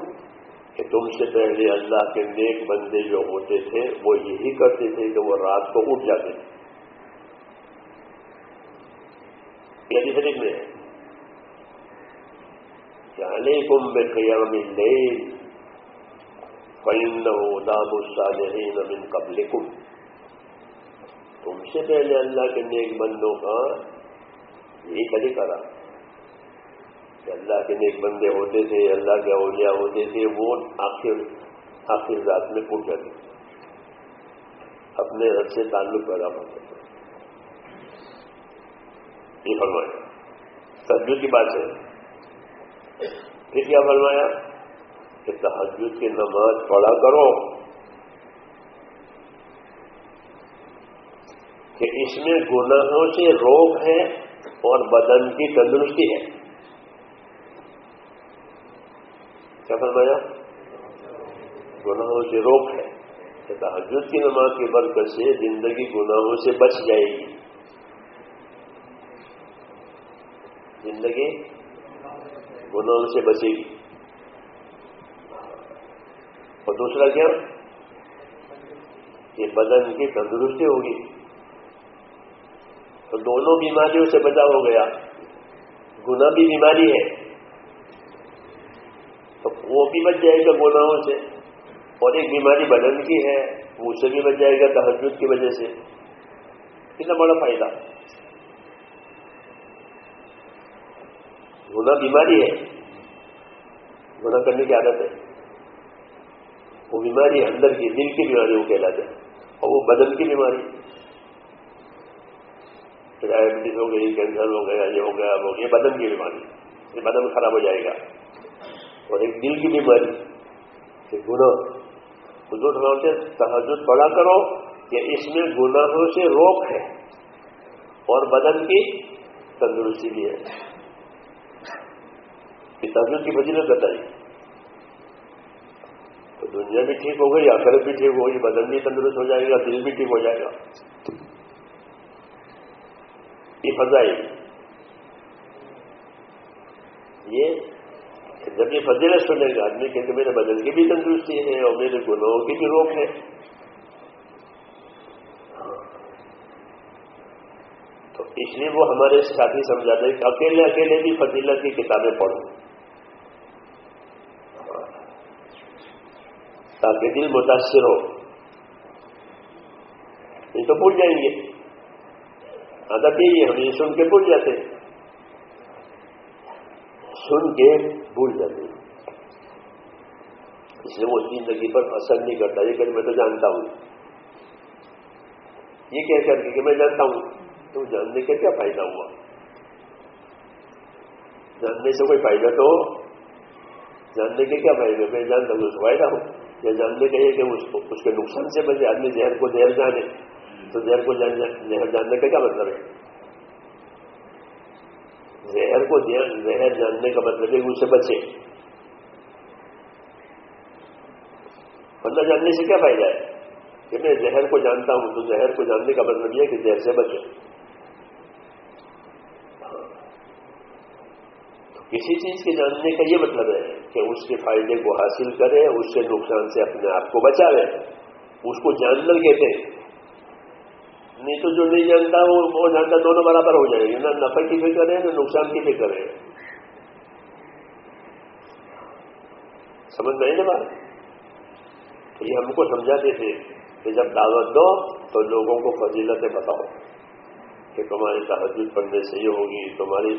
کہ تم سے پہلے اللہ کے نیک بندے جو ہوتے تھے، وہ یہی کرتے تھے کہ وہ رات کو اٹھ جاتے تھے۔ یعنی شریف میں علیکم بے قیام اللیل، فَإِنَّهُ دَامُ الصَّالِحِينَ مِن قَبْلِكُمْ۔ تم سے پہلے اللہ کے نیک بندوں کا یہی کبھی کرا کہ اللہ کے نیک بندے ہوتے تھے، اللہ کے اولیاء ہوتے تھے، وہ آخر آخر رات میں پوچھ جاتے اپنے رب سے تعلق پیدا کرتے تھے۔ یہ فرمایا۔ سجو کی بات ہے۔ پھر کیا فرمایا؟ کہ تحجد کی نماز پڑھا کرو۔ کہ اس میں گناہوں سے روک ہے اور بدن کی تندرستی ہے۔ کیا فرمایا؟ گناہوں سے روک ہے۔ تحجد کی نماز کی برکت سے زندگی گناہوں سے بچ جائے گی۔ زندگی گناہوں سے بچے گی۔ اور دوسرا کیا؟ کہ بدن کی تندرستی ہوگی۔ تو دونوں بیماریوں سے بچا ہو گیا۔ گنا بھی بیماری ہے۔ بچ جائے گا گناہوں سے۔ اور ایک بیماری بدن کی ہے، وہ سے بھی بچ جائے گا تحجد کی وجہ سے۔ کتنا بڑا فائدہ۔ گنا بیماری ہے۔ گنا کرنے کی عادت ہے۔ وہ بیماری اندر کی دل کی بیماری وہ کہلاتے ہیں اور وہ بدن کی بیماری۔ ڈائبٹیز ہو گئی، کینسر ہو گیا، یہ ہو گیا، وہ یہ بدن کی بیماری۔ یہ بدن خراب ہو جائے گا۔ اور ایک دل کی بیماری کہ گنا حضور سے تحجد پڑا کرو کہ اس میں گناہوں سے روک ہے اور بدن کی تندرستی بھی ہے۔ تحجد کی فضیلت بتائی تو دنیا بھی ٹھیک ہو گئی، آخرت بھی ٹھیک ہوگی بدن بھی تندرست ہو جائے گا، دل بھی ٹھیک ہو جائے گا۔ یہ فضائی یہ جب یہ فضیلت سنے گا، آدمی کہ میرے بدن کی بھی تندرستی ہے اور میرے گناہوں کی بھی روک ہے۔ تو اس لیے وہ ہمارے ساتھی سمجھاتے ہیں کہ اکیلے اکیلے بھی فضیلت کی کتابیں پڑھو۔ تاکہ دل متاثر ہو۔ یہ تو بھول جائیں گے۔ عادت یہی ہے ہم یہ سن کے بھول جاتے سن کے بھول جاتے اس لیے وہ زندگی پر اثر نہیں کرتا۔ یہ کہ میں تو جانتا ہوں۔ یہ کہہ کر کے کہ میں جانتا ہوں۔ تو جاننے کا کیا فائدہ ہوا؟ جاننے سے کوئی فائدہ تو جاننے کے کیا فائدے میں جانتا ہوں، اس فائدہ ہوں یا جاننے کا یہ کہ اس کے نقصان سے بچے آدمی زہر کو زہر جانے۔ تو زہر کو زہر جاننے کا کیا مطلب ہے؟ زہر کو زہر جاننے کا مطلب ہے اس سے بچے۔ ورنہ جاننے سے کیا فائدہ ہے؟ کہ میں زہر کو جانتا ہوں تو زہر کو جاننے کا مطلب یہ کہ زہر سے بچے۔ ہاں۔ کسی چیز کے جاننے کا یہ مطلب ہے کہ اس کے فائدے کو حاصل کرے، اس سے نقصان سے اپنے آپ کو بچا لے اس کو جاننا کہتے ہیں۔ نہیں تو جو نہیں جانتا وہ جانتا دونوں برابر ہو جائے گی۔ نہ نفع کی فکر ہے، نہ نقصان کی فکر ہے۔ سمجھ نہیں نا بات؟ تو یہ ہم کو سمجھاتے تھے کہ جب دعوت دو تو لوگوں کو فضیلتیں بتاؤ کہ تمہاری تحجد پڑھنے سے یہ ہوگی، تمہاری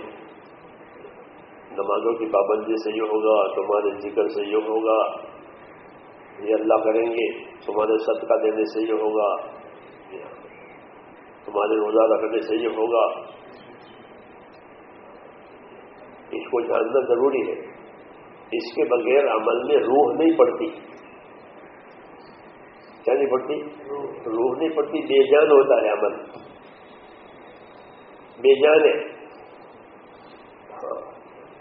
نمازوں کی پابندی سے یہ ہوگا، تمہارے ذکر سے یہ ہوگا۔ یہ اللہ کریں گے، تمہارے صدقہ دینے سے یہ ہوگا۔ تمہارے روزہ رکھنے سے یہ ہوگا۔ اس کو جاننا ضروری ہے۔ اس کے بغیر عمل میں روح نہیں پڑتی۔ کیا نہیں پڑتی؟ روح نہیں پڑتی، بے جان ہوتا ہے عمل۔ بے جان ہے۔ ہاں۔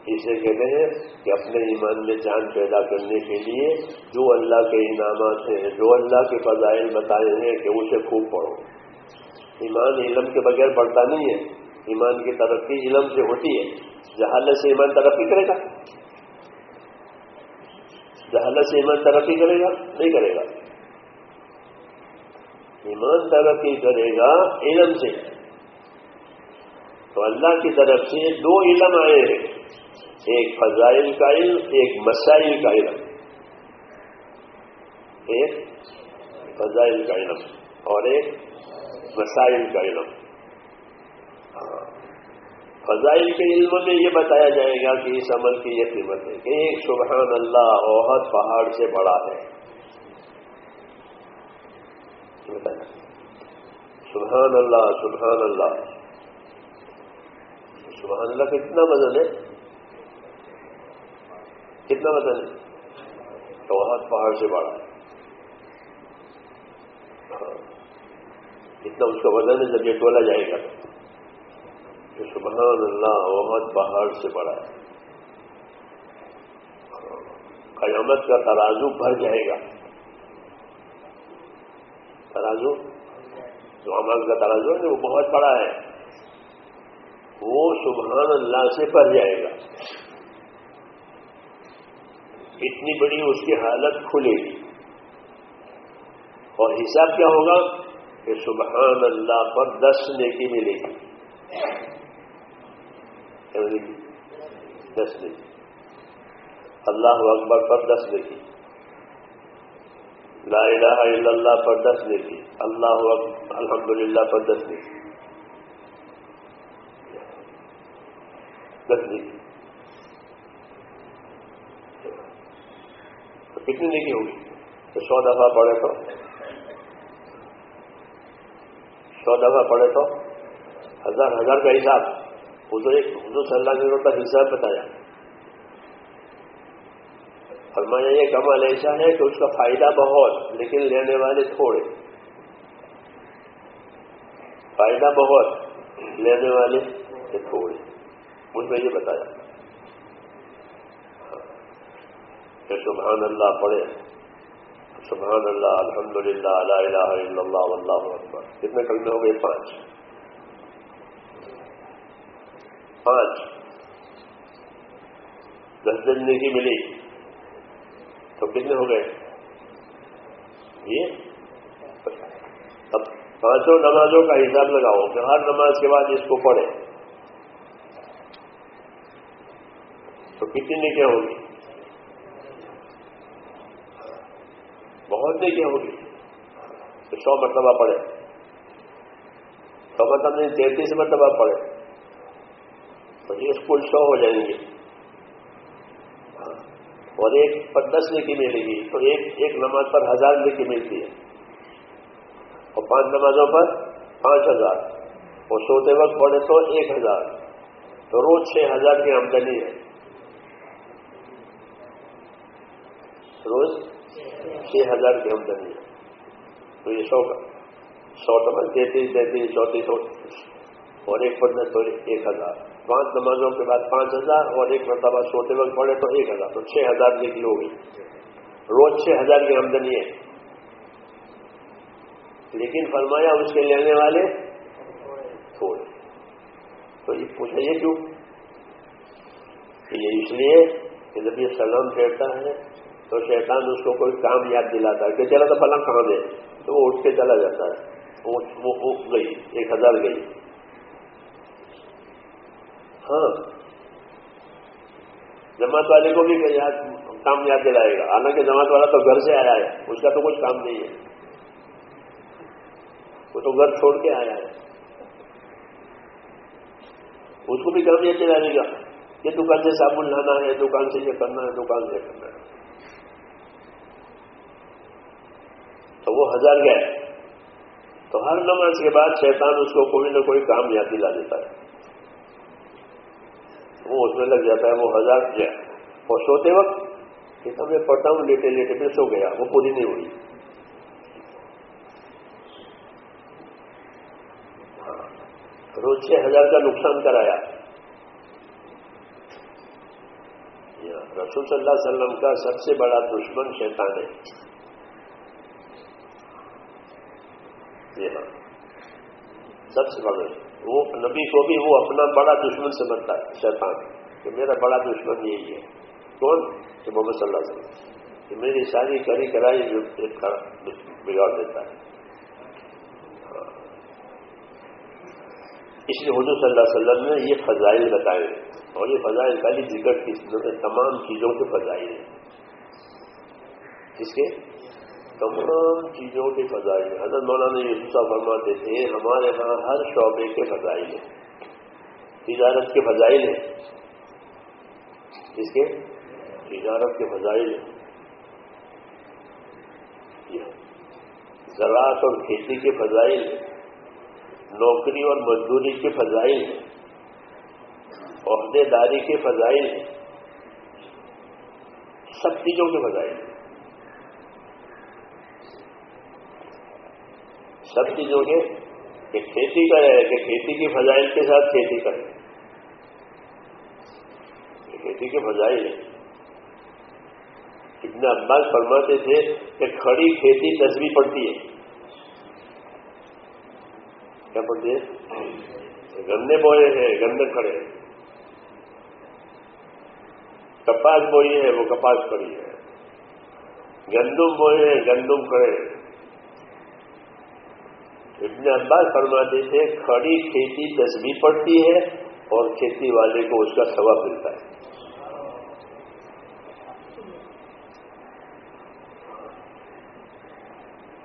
اسے کہتے ہیں کہ اپنے ایمان میں جان پیدا کرنے کے لیے جو اللہ کے انعامات ہیں، جو اللہ کے فضائل بتائے ہیں کہ اسے خوب پڑھو۔ ایمان علم کے بغیر بڑھتا نہیں ہے۔ ایمان کی ترقی علم سے ہوتی ہے۔ جہالت سے ایمان ترقی کرے گا۔ جہالت سے ایمان ترقی کرے گا؟ نہیں کرے گا۔ ایمان ترقی کرے گا علم سے۔ تو اللہ کی طرف سے دو علم آئے ہیں۔ ایک فضائل کا علم، ایک مسائل کا علم۔ ایک فضائل کا علم اور ایک مسائل کا علم۔ فضائل کے علم میں یہ بتایا جائے گا کہ اس عمل کی یہ قیمت ہے کہ ایک سبحان اللہ عہد پہاڑ سے بڑا ہے۔ سبحان اللہ سبحان اللہ۔ سبحان اللہ کتنا وزن ہے؟ کتنا وزن ہے؟ چوہت پہاڑ سے بڑا۔ کتنا اس کا وزن ہے جب یہ ٹولا جائے گا۔ تو سبحان اللہ وہت پہاڑ سے بڑا ہے۔ قیامت کا ترازو بھر جائے گا۔ ترازو؟ جو عمل کا ترازو ہے، وہ بہت بڑا ہے۔ وہ سبحان اللہ سے بھر جائے گا۔ اتنی بڑی اس کی حالت کھلے گی۔ اور حساب کیا ہوگا؟ کہ سبحان اللہ پر دس نیکی ملے گی دس نیکی۔ اللہ اکبر پر دس نیکی۔ لا الہ الا اللہ پر دس نیکی۔ اللہ الحمد للہ پر دس نیکی۔ دس نیکی۔ کتنی نیکی ہوگی؟ تو سو دفعہ پڑھے تو سو دفعہ پڑھے تو ہزار ہزار کا حساب وہ تو ایک حضور صلی اللہ علیہ کا حساب بتایا فرمایا یہ کمال ایسا ہے کہ اس کا فائدہ بہت لیکن لینے والے تھوڑے فائدہ بہت لینے والے تھوڑے مجھ میں یہ بتایا کہ سبحان اللہ پڑھے سبحان اللہ الحمد للہ اللہ الہ اللہ اللہ اکبر۔ کتنے کلمے ہو گئے؟ پانچ۔ پانچ۔ دس دن کی ملی۔ تو کتنے ہو گئے؟ یہ؟ اب پانچوں نمازوں کا حساب لگاؤ کہ ہر نماز کے بعد اس کو پڑھے تو کتنی کیا ہوگی؟ نہیں ہوگی؟ تو سو مرتبہ پڑے سو مطلب نہیں، تینتیس مرتبہ پڑے تو یہ اسکول سو ہو جائیں گے۔ اور ایک پر دس لے ملے گی، تو ایک ایک نماز پر ہزار لے ملتی ہے۔ اور پانچ نمازوں پر پانچ ہزار۔ اور سوتے وقت پڑے تو ایک ہزار۔ تو روز چھ ہزار کی آمدنی ہے۔ روز چھ ہزار کی آمدنی ہے تو یہ سو کا۔ سو ٹمن تینتیس تینتیس چونتیس اور ایک پندرہ تو ایک ہزار۔ پانچ نمازوں کے بعد پانچ ہزار اور ایک مرتبہ سوتے وقت پڑے تو ایک ہزار۔ تو چھ ہزار نکلی ہوگی۔ روز چھ ہزار کی آمدنی ہے لیکن فرمایا اس کے لینے والے تھوڑے تو یہ پوچھا، یہ کیوں؟ یہ اس لیے کہ جب یہ سلام پھیرتا ہے تو شیطان اس کو کوئی کام یاد دلاتا ہے کہ چلا تو فلاں کہاں دے؟ تو وہ اٹھ کے چلا جاتا ہے۔ وہ اٹھ گئی، ایک ہزار گئی۔ ہاں۔ جماعت والے کو بھی یاد کام یاد دلائے گا۔ حالانکہ جماعت والا تو گھر سے آیا ہے، اس کا تو کچھ کام نہیں ہے۔ وہ تو گھر چھوڑ کے آیا ہے۔ اس کو بھی کام یہ چلائے گا۔ یہ دکان سے صابن لانا ہے، دکان سے یہ کرنا ہے، دکان سے کرنا ہے۔ وہ ہزار گئے۔ تو ہر نماز کے بعد شیطان اس کو کوئی نہ کوئی کام یاد دلا دیتا ہے۔ وہ اس میں لگ جاتا ہے وہ ہزار گیا۔ اور سوتے وقت کہ میں پڑھتا ہوں، لیٹے لیٹے میں سو گیا۔ وہ پوری نہیں ہوئی۔ روز چھ ہزار کا نقصان کرایا۔ رسول صلی اللہ علیہ وسلم کا سب سے بڑا دشمن شیطان ہے جی ہاں سب سے بڑا وہ نبی کو بھی وہ اپنا بڑا دشمن سمجھتا ہے، شیطان۔ کہ میرا بڑا دشمن یہی ہے۔ کون؟ کہ محمد صلی اللہ علیہ وسلم۔ کہ میری ساری کری کرائی جو بگاڑ دیتا ہے۔ اس لیے حضور صلی اللہ علیہ وسلم نے یہ فضائل بتائے۔ اور یہ فضائل خالی ذکر کی تمام چیزوں کے فضائل ہیں۔ اس کے تمام چیزوں کے فضائل ہیں۔ حضرت مولانا یہ غصہ فرماتے تھے، ہمارے ہاں ہر شعبے کے فضائل ہیں۔ تجارت کے فضائل ہیں۔ اس کے؟ تجارت کے فضائل ہیں۔ زراعت اور کھیتی کے فضائل ہیں۔ نوکری اور مزدوری کے فضائل ہیں۔ عہدے داری کے فضائل ہیں۔ سب چیزوں کے فضائل ہیں۔ سب چیزوں کے کہ کھیتی کرے کہ کھیتی کی فضائل کے ساتھ کھیتی کرے کھیتی کے فضائل ہیں۔ اتنے عباس فرماتے تھے کہ کھڑی کھیتی تصویر پڑتی ہے۔ کیا پڑتی ہے؟ گندے بوئے ہیں، گندے کھڑے ہیں۔ کپاس بوئی ہے، وہ کپاس کھڑی ہے۔ گندم بوئے ہیں، گندم کھڑے ابن عباس فرماتے تھے، کھڑی کھیتی تصویر پڑتی ہے اور کھیتی والے کو اس کا ثواب ملتا ہے۔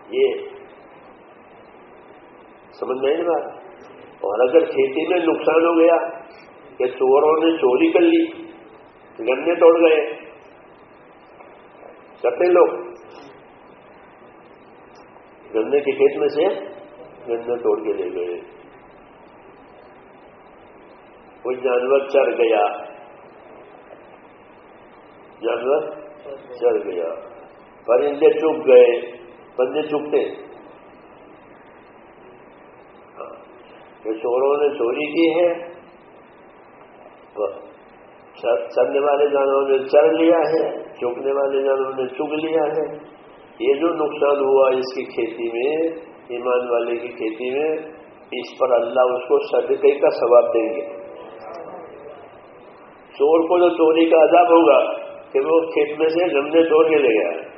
یہ سمجھ نہیں بات؟ اور اگر کھیتی میں نقصان ہو گیا کہ چوروں نے چوری کر لی، گنے توڑ گئے۔ کرتے لوگ۔ گنے کے کھیت میں سے گنے توڑ کے لے گئے۔ کوئی جانور چڑھ گیا۔ جانور چڑھ گیا۔ پرندے چپ گئے۔ بندے چکتے ہاں، چوروں نے چوری کی ہے۔ چلنے والے جانوروں نے چڑھ لیا ہے۔ چوکنے والے جانوروں نے چگ لیا ہے۔ یہ جو نقصان ہوا اس کی کھیتی میں ایمان والے کی کھیتی میں اس پر اللہ اس کو صدقے کا ثواب دیں گے۔ چور کو جو چوری کا عذاب ہوگا کہ وہ کھیت میں سے گندے توڑ کے لے گیا۔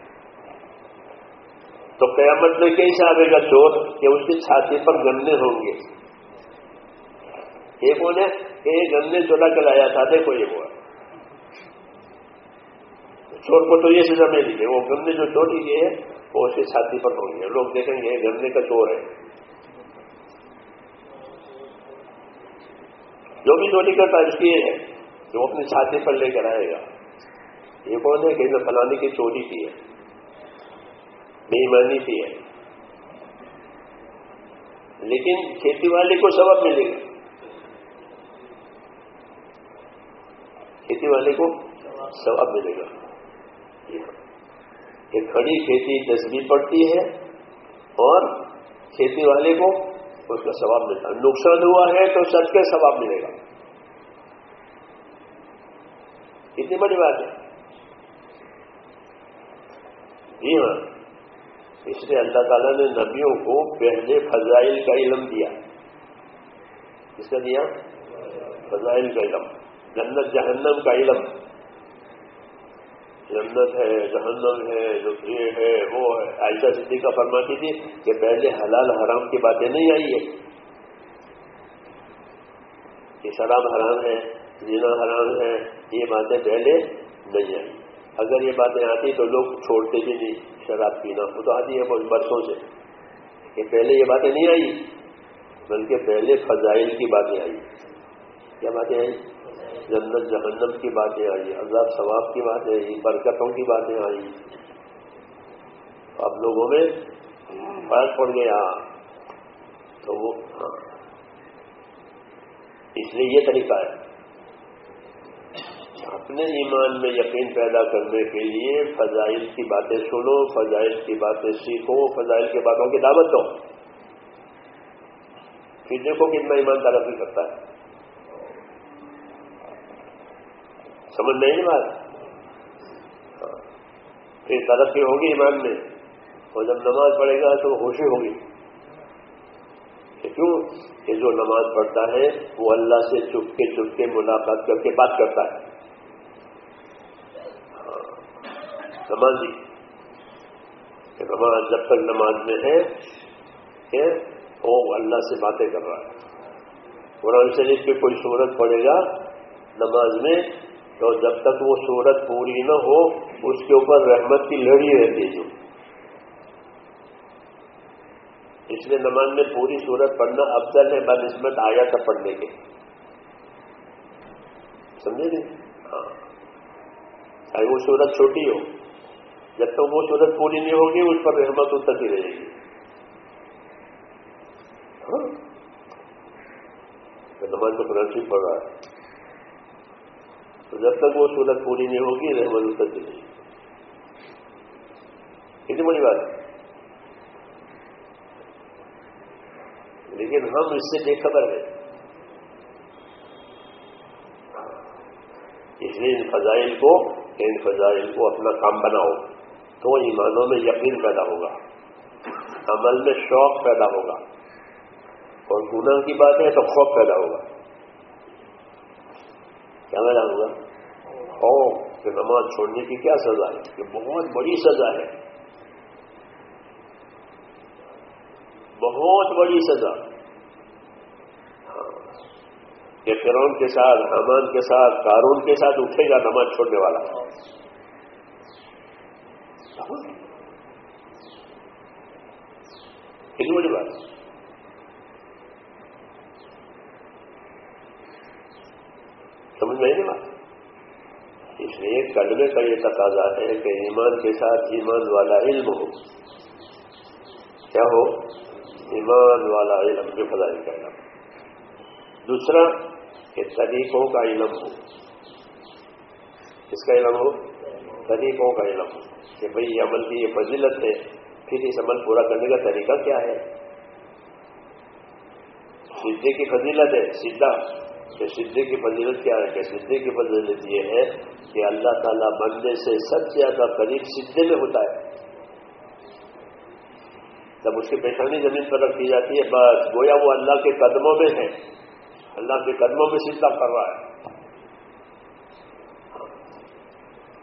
تو قیامت میں کیسے آئے گا چور کہ اس کی چھاتی پر گندے ہوں گے؟ یہ بولے کہ یہ گندے چولا کے لایا تھا؟ دیکھو یہ ہوا۔ چور کو تو یہ سزا نہیں دی وہ گندے جو چوری کی ہے وہ چھاتی پر ہوں گے لوگ دیکھیں گے گندے کا چور ہے۔ جو بھی چوری کرتا اس کی ہے جو اپنی چھاتی پر لے کر آئے گا۔ یہ کون ہے؟ کہ فلانے کی چوری کی ہے۔ بےمانی کی ہے۔ لیکن کھیتی والے کو سبب ملے گا۔ کھیتی والے کو ثواب ملے گا۔ کہ کھڑی کھیتی تصویر پڑتی ہے اور کھیتی والے کو اس کا ثواب ملتا ہے۔ نقصان ہوا ہے تو سچ کے ثواب ملے گا۔ کتنی بڑی بات ہے۔ جی ہاں۔ اس لیے اللہ تعالیٰ نے نبیوں کو پہلے فضائل کا علم دیا۔ کس کا دیا؟ فضائل کا علم۔ جنت جہنم کا علم۔ جنت ہے، جہنم ہے، جو یہ ہے، وہ ہے۔ عائشہ صدیقہ فرماتی تھی کہ پہلے حلال حرام کی باتیں نہیں آئی ہے کہ شراب حرام ہے جینا حرام ہے، یہ باتیں پہلے نہیں آئی۔ اگر یہ باتیں آتی تو لوگ چھوڑتے بھی نہیں شراب پینا۔ وہ تو آتی ہے بہت برسوں سے۔ کہ پہلے یہ باتیں نہیں آئی، بلکہ پہلے فضائل کی باتیں آئی۔ کیا باتیں آئی؟ جنت، جہنم کی باتیں آئی عذاب، ثواب کی باتیں آئی برکتوں کی باتیں آئی اب لوگوں میں فرق پڑ گیا۔ تو وہ ہاں اس لیے یہ طریقہ ہے۔ اپنے ایمان میں یقین پیدا کرنے کے لیے فضائل کی باتیں سنو، فضائل کی باتیں سیکھو، فضائل کی باتوں کی دعوت دو۔ پھر دیکھو کتنا ایمان ترقی کرتا ہے۔ سمجھ نہیں بات۔ پھر ترقی ہوگی ایمان میں۔ اور جب نماز پڑھے گا تو خوشی ہوگی۔ کیوں؟ کہ جو نماز پڑھتا ہے، وہ اللہ سے چپ کے چپ کے ملاقات کر کے بات کرتا ہے۔ نمازی جی۔ کہ نماز جب تک نماز میں ہے، کہ وہ اللہ سے باتیں کر رہا ہے۔ قرآن شریف پہ کوئی صورت پڑے گا، نماز میں تو جب تک وہ صورت پوری نہ ہو، اس کے اوپر رحمت کی لڑی رہتی جو۔ اس لیے نماز میں پوری صورت پڑھنا افضل ہے بنسبت آیا تھا پڑھنے کے۔ سمجھے نہیں ہاں۔ چاہے وہ صورت چھوٹی ہو، جب تک وہ صورت پوری نہیں ہوگی، اس پر رحمت اترتی رہے گی۔ ہاں۔ نماز میں قرآن پڑھ رہا ہے۔ تو جب تک وہ صورت پوری نہیں ہوگی، رحمت اترتی رہے گی۔ کتنی بڑی بات ہے۔ لیکن ہم اس سے بے خبر ہیں۔ اس لیے ان فضائل کو، ان فضائل کو اپنا کام بناؤ۔ تو ایمانوں میں یقین پیدا ہوگا۔ عمل میں شوق پیدا ہوگا۔ اور گناہ کی بات ہے تو خوف پیدا ہوگا۔ کیا پیدا ہوگا خوف کہ نماز چھوڑنے کی کیا سزا ہے؟ یہ بہت بڑی سزا ہے۔ بہت بڑی سزا۔ ہاں۔ کہ فرون کے ساتھ حمان کے ساتھ، قارون کے ساتھ اٹھے گا نماز چھوڑنے والا کتنی بڑی بات سمجھ میں نہیں بات اس لیے کا یہ تقاضا ہے کہ ایمان کے ساتھ ایمان والا علم ہو۔ کیا ہو؟ ایمان والا علم جو فضائی کا علم دوسرا، کہ طریقوں کا علم ہو۔ کس کا علم ہو؟ طریقوں کا علم ہو۔ کہ بھئی یہ عمل کی یہ فضیلت ہے، پھر اس عمل پورا کرنے کا طریقہ کیا ہے؟ سدھے کی فضیلت ہے سیدھا کہ سدھے کی فضیلت کیا ہے؟ کہ سدھے کی فضیلت یہ ہے کہ اللہ تعالیٰ بندے سے سب سے زیادہ قریب سدھے میں ہوتا ہے۔ جب اس کی پیشانی زمین پر رکھ دی جاتی ہے۔ بس گویا وہ اللہ کے قدموں میں ہے۔ اللہ کے قدموں میں سیدھا کر رہا ہے۔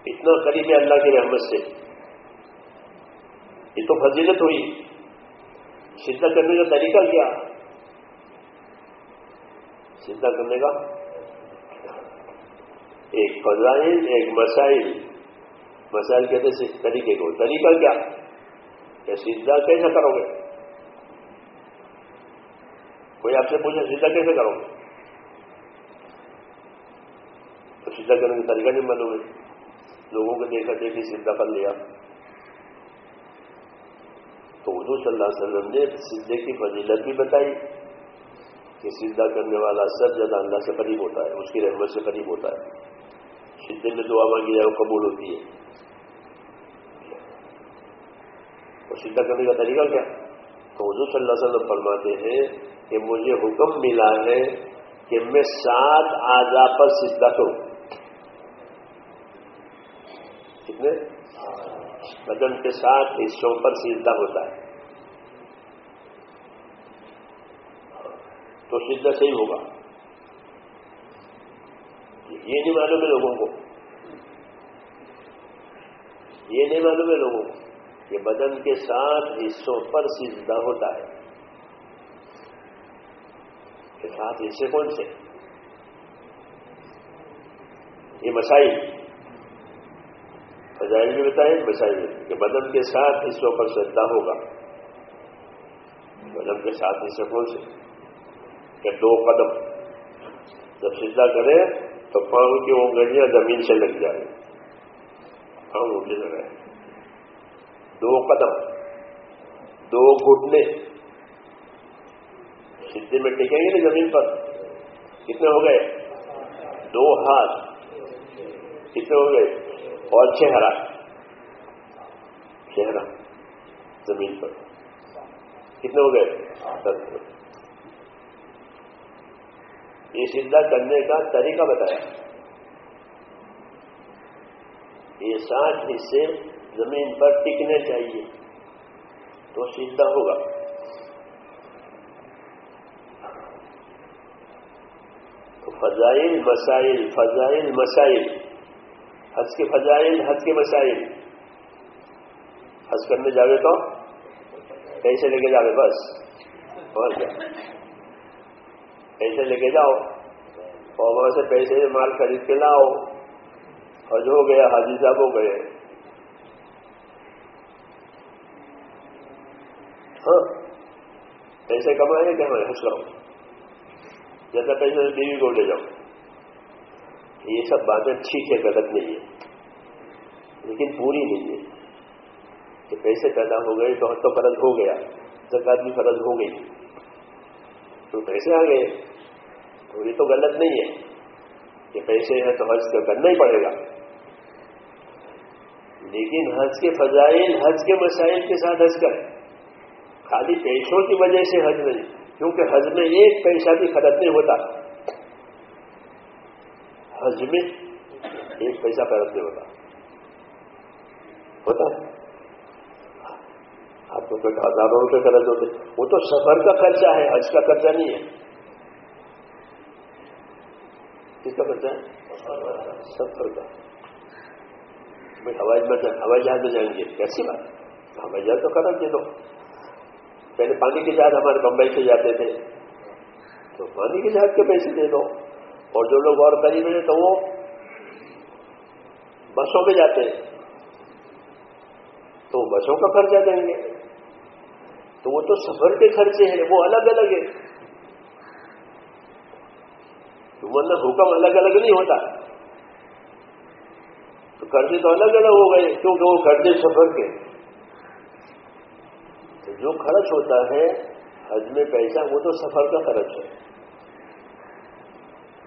اتنا قریب ہے اللہ کی رحمت سے۔ یہ تو فضیلت ہوئی۔ سیدھا کرنے کا طریقہ کیا؟ سیدھا کرنے کا ایک فضائل، ایک مسائل۔ مسائل کہتے طریقے کو۔ طریقہ کیا؟ کہ سیدھا کیسے کرو گے؟ کوئی آپ سے پوچھے سیدھا کیسے کرو گے؟ تو سیدھا کرنے کا طریقہ نہیں معلوم ہے لوگوں کو دیکھا دیکھی سیدھا کر لیا۔ تو اردو صلی اللہ علیہ وسلم نے سیدھے کی فضیلت بھی بتائی کہ سیدھا کرنے والا سب زیادہ اللہ سے قریب ہوتا ہے، اس کی رحمت سے قریب ہوتا ہے۔ سدھے میں دعا مانگی جائے وہ قبول ہوتی ہے تو سیدھا کرنے کا طریقہ کیا تو حضور صلی اللہ علیہ وسلم فرماتے ہیں کہ مجھے حکم ملا ہے کہ میں سات آزا پر سیدھا کروں کتنے بدن کے ساتھ حصوں پر سیدھا ہوتا ہے تو سیدھا صحیح ہوگا یہ نہیں معلوم ہے لوگوں کو۔ یہ نہیں معلوم ہے لوگوں کو کہ بدن کے ساتھ حصوں پر سیدھا ہوتا ہے۔ کہ ساتھ حصے کون سے؟ یہ مسائل۔ فضائل بھی بتائیں، مسائل کہ بدن کے ساتھ حصوں پر سجدہ ہوگا۔ بدن کے ساتھ حصے کون سے؟ کہ دو قدم۔ جب سجدہ کرے تو پاؤں کی اونگلیاں زمین سے لگ جائے پاؤں اونگلی لگائے دو قدم۔ دو گھٹنے۔ سدھے میں ٹکیں گے نا زمین پر؟ کتنے ہو گئے؟ دو ہاتھ۔ کتنے ہو گئے؟ اور چہرہ۔ چہرہ۔ زمین پر۔ کتنے ہو گئے؟ یہ سدھا کرنے کا طریقہ بتایا۔ یہ سات حصے زمین پر ٹکنے چاہیے۔ تو سیدھا ہوگا۔ تو فضائل، مسائل فضائل، مسائل۔ حج کے فضائل، حج کے مسائل۔ حج کرنے جاوے تو پیسے لے کے جاوے؟ بس۔ اور کیا؟ پیسے لے کے جاؤ۔ اور وہاں سے پیسے مال خرید کے لاؤ۔ حج ہو گیا، حاجی صاحب ہو گئے۔ ہاں۔ پیسے کمائے کیا میں ہنس رہا ہوں جیسا پیسے بیوی کو لے جاؤں یہ سب باتیں ٹھیک ہے، غلط نہیں ہے۔ لیکن پوری نہیں ہے۔ کہ پیسے پیدا ہو گئے تو حد تو فرض ہو گیا زکات بھی فرض ہو گئی۔ تو پیسے آ گئے۔ تو یہ تو غلط نہیں ہے کہ پیسے ہیں تو حج تو کرنا ہی پڑے گا۔ لیکن حج کے فضائل، حج کے مسائل کے ساتھ حج کریں۔ خالی پیسوں کی وجہ سے حج نہیں، کیونکہ حج میں ایک پیسہ بھی خرچ نہیں ہوتا۔ حج میں ایک پیسہ خرچ نہیں ہوتا۔ ہوتا۔ آپ کو ہزاروں روپے خرچ ہوتے۔ وہ تو سفر کا خرچہ ہے، حج کا خرچہ نہیں ہے۔ کس کا خرچہ ہے؟ سفر کا بھائی، ہوائی ہوائی جہاز میں جائیں گے۔ کیسی بات۔ ہوائی جہاز تو خرچ دے دو۔ پہلے پانی کے جہاز ہمارے بمبئی سے جاتے تھے۔ تو پانی کے جہاز کے پیسے دے دو۔ اور جو لوگ اور قریب ہیں تو وہ بسوں پہ جاتے ہیں۔ تو بسوں کا خرچہ دیں گے۔ تو وہ تو سفر کے خرچے ہیں، وہ الگ الگ ہے ورنہ حکم الگ الگ نہیں ہوتا۔ تو قرضے تو الگ الگ ہو گئے، کیونکہ وہ قرضے سفر کے۔ جو خرچ ہوتا ہے، حج میں پیسہ، وہ تو سفر کا خرچ ہے۔